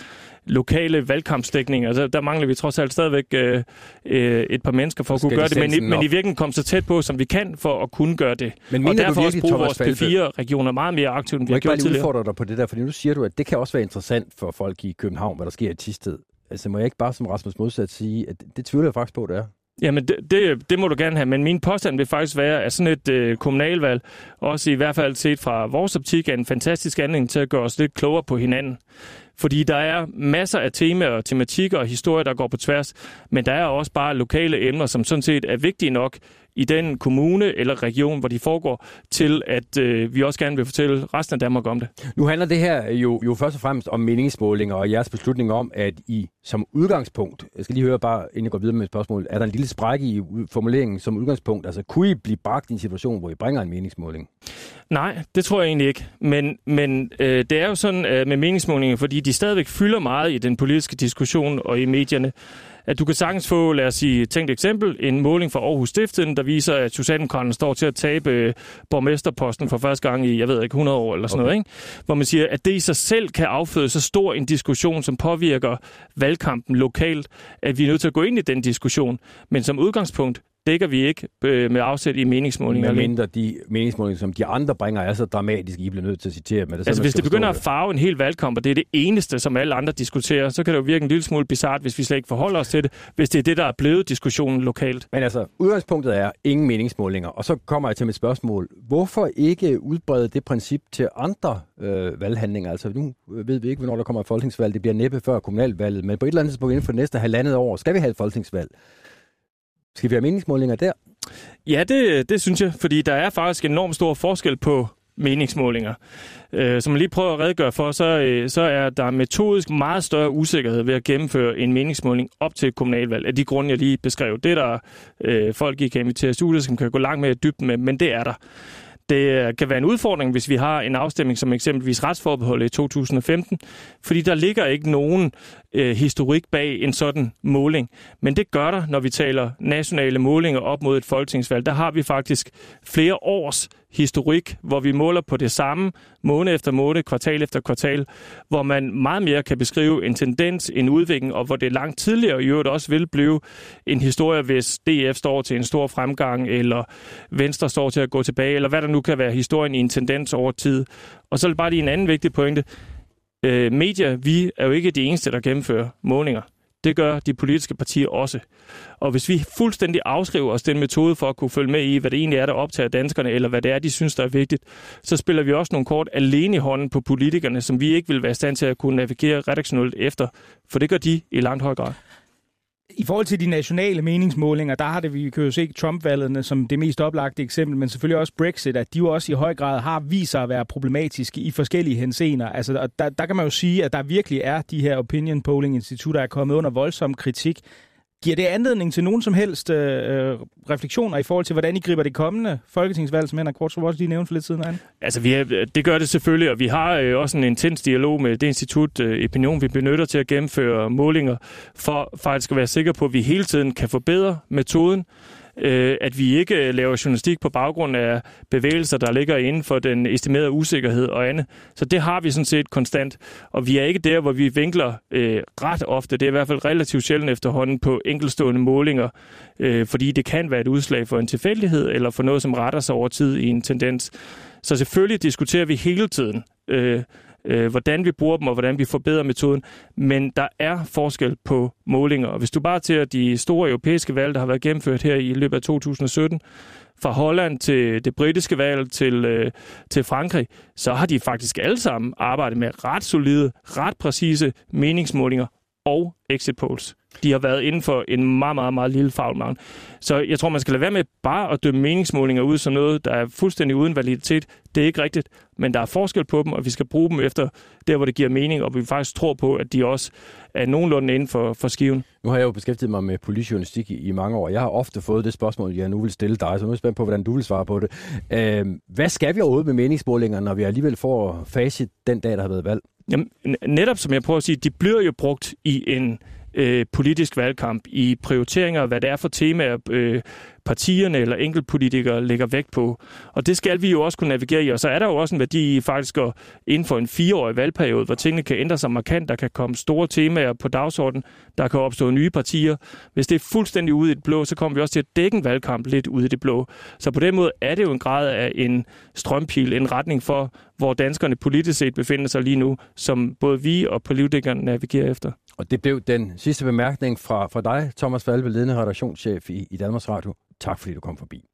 lokale valgkampsdækninger. Altså, der mangler vi trods alt stadigvæk øh, øh, et par mennesker for at kunne gøre det, men, i, men i virkeligheden komme så tæt på, som vi kan, for at kunne gøre det. Men og derfor også bruge vores P4-regioner meget mere aktivt, end vi har gjort tidligere. Jeg udfordre dig på det der, fordi nu siger du, at det kan også være interessant for folk i København, hvad der sker i Tisted. Altså må jeg ikke bare som Rasmus Modsat sige, at det, det tvivler jeg faktisk på, det er. Jamen, det, det, det må du gerne have, men min påstand vil faktisk være, at sådan et øh, kommunalvalg, også i hvert fald set fra vores optik, er en fantastisk anledning til at gøre os lidt klogere på hinanden. Fordi der er masser af temaer, tematikker og historier, der går på tværs, men der er også bare lokale emner, som sådan set er vigtige nok i den kommune eller region, hvor de foregår, til at øh, vi også gerne vil fortælle resten af Danmark om det. Nu handler det her jo, jo først og fremmest om meningsmålinger og jeres beslutning om, at I som udgangspunkt, jeg skal lige høre bare, inden jeg går videre med spørgsmålet, er der en lille sprække i formuleringen som udgangspunkt? Altså kunne I blive bragt i en situation, hvor I bringer en meningsmåling? Nej, det tror jeg egentlig ikke. Men, men øh, det er jo sådan øh, med meningsmålinger, fordi de stadigvæk fylder meget i den politiske diskussion og i medierne at du kan sagtens få, lad os sige, tænkt eksempel, en måling fra Aarhus Stiften, der viser, at Socialdemokraterne står til at tabe øh, borgmesterposten for første gang i, jeg ved ikke, 100 år eller sådan okay. noget, ikke? Hvor man siger, at det i sig selv kan afføde så stor en diskussion, som påvirker valgkampen lokalt, at vi er nødt til at gå ind i den diskussion. Men som udgangspunkt, dækker vi ikke øh, med afsæt i meningsmålinger. Men mindre de meningsmålinger, som de andre bringer, er så dramatiske, I bliver nødt til at citere med det. Altså hvis det begynder at farve en hel valgkamp, og det er det eneste, som alle andre diskuterer, så kan det jo virke en lille smule bizart, hvis vi slet ikke forholder os til det, hvis det er det, der er blevet diskussionen lokalt. Men altså, udgangspunktet er ingen meningsmålinger, og så kommer jeg til mit spørgsmål. Hvorfor ikke udbrede det princip til andre øh, valghandlinger? Altså nu ved vi ikke, hvornår der kommer et folketingsvalg. Det bliver næppe før kommunalvalget, men på et eller andet tidspunkt inden for det næste halvandet år skal vi have et folketingsvalg. Skal vi have meningsmålinger der? Ja, det, det synes jeg, fordi der er faktisk enormt stor forskel på meningsmålinger. Øh, som jeg lige prøver at redegøre for, så, øh, så er der metodisk meget større usikkerhed ved at gennemføre en meningsmåling op til et kommunalvalg, af de grunde, jeg lige beskrev. Det er der øh, folk, I kan invitere studier, som kan gå langt mere dybden med, men det er der. Det øh, kan være en udfordring, hvis vi har en afstemning som eksempelvis retsforbeholdet i 2015, fordi der ligger ikke nogen øh, historik bag en sådan måling. Men det gør der, når vi taler nationale målinger op mod et folketingsvalg. Der har vi faktisk flere års historik, hvor vi måler på det samme måned efter måned, kvartal efter kvartal, hvor man meget mere kan beskrive en tendens, en udvikling, og hvor det langt tidligere i øvrigt også vil blive en historie, hvis DF står til en stor fremgang, eller Venstre står til at gå tilbage, eller hvad der nu kan være historien i en tendens over tid. Og så er det bare lige en anden vigtig pointe øh, medier, vi er jo ikke de eneste, der gennemfører målinger. Det gør de politiske partier også. Og hvis vi fuldstændig afskriver os den metode for at kunne følge med i, hvad det egentlig er, der optager danskerne, eller hvad det er, de synes, der er vigtigt, så spiller vi også nogle kort alene i hånden på politikerne, som vi ikke vil være i stand til at kunne navigere redaktionelt efter. For det gør de i langt høj grad. I forhold til de nationale meningsmålinger, der har det, vi kan jo se Trump-valgene som det mest oplagte eksempel, men selvfølgelig også Brexit, at de jo også i høj grad har vist sig at være problematiske i forskellige henseender. Altså, der, der kan man jo sige, at der virkelig er de her opinion polling institutter, der er kommet under voldsom kritik Giver det anledning til nogen som helst øh, øh, refleksioner i forhold til, hvordan I griber det kommende folketingsvalg, som Henrik Kortrup også lige nævnte for lidt siden? An? Altså, vi er, det gør det selvfølgelig, og vi har øh, også en intens dialog med det institut øh, Opinion, vi benytter til at gennemføre målinger, for faktisk at være sikre på, at vi hele tiden kan forbedre metoden, øh, at vi ikke øh, laver journalistik på baggrund af bevægelser, der ligger inden for den estimerede usikkerhed og andet. Så det har vi sådan set konstant, og vi er ikke der, hvor vi vinkler øh, ret ofte. Det er i hvert fald relativt sjældent efterhånden på enkelstående målinger, øh, fordi det kan være et udslag for en tilfældighed eller for noget, som retter sig over tid i en tendens. Så selvfølgelig diskuterer vi hele tiden øh, øh, hvordan vi bruger dem og hvordan vi forbedrer metoden. Men der er forskel på målinger. Og hvis du bare til de store europæiske valg, der har været gennemført her i løbet af 2017, fra Holland til det britiske valg til, øh, til Frankrig, så har de faktisk alle sammen arbejdet med ret solide, ret præcise meningsmålinger og exit polls. De har været inden for en meget, meget, meget lille fagmagn. Så jeg tror, man skal lade være med bare at dømme meningsmålinger ud som noget, der er fuldstændig uden validitet. Det er ikke rigtigt, men der er forskel på dem, og vi skal bruge dem efter der, hvor det giver mening, og vi faktisk tror på, at de også er nogenlunde inden for, for skiven. Nu har jeg jo beskæftiget mig med politijournalistik i, i mange år. Jeg har ofte fået det spørgsmål, jeg nu vil stille dig, så nu er jeg spændt på, hvordan du vil svare på det. Øh, hvad skal vi overhovedet med meningsmålinger, når vi alligevel får facit den dag, der har været valg? Jamen, netop som jeg prøver at sige, de bliver jo brugt i en øh, politisk valgkamp, i prioriteringer, hvad det er for temaer, øh, partierne eller enkeltpolitikere lægger vægt på. Og det skal vi jo også kunne navigere i. Og så er der jo også en værdi i faktisk at inden for en fireårig valgperiode, hvor tingene kan ændre sig markant. Der kan komme store temaer på dagsordenen. Der kan opstå nye partier. Hvis det er fuldstændig ude i det blå, så kommer vi også til at dække en valgkamp lidt ude i det blå. Så på den måde er det jo en grad af en strømpil, en retning for, hvor danskerne politisk set befinder sig lige nu, som både vi og politikerne navigerer efter. Og det blev den sidste bemærkning fra, fra dig, Thomas Valve, ledende redaktionschef i, i Danmarks Radio. Tak fordi du kom forbi.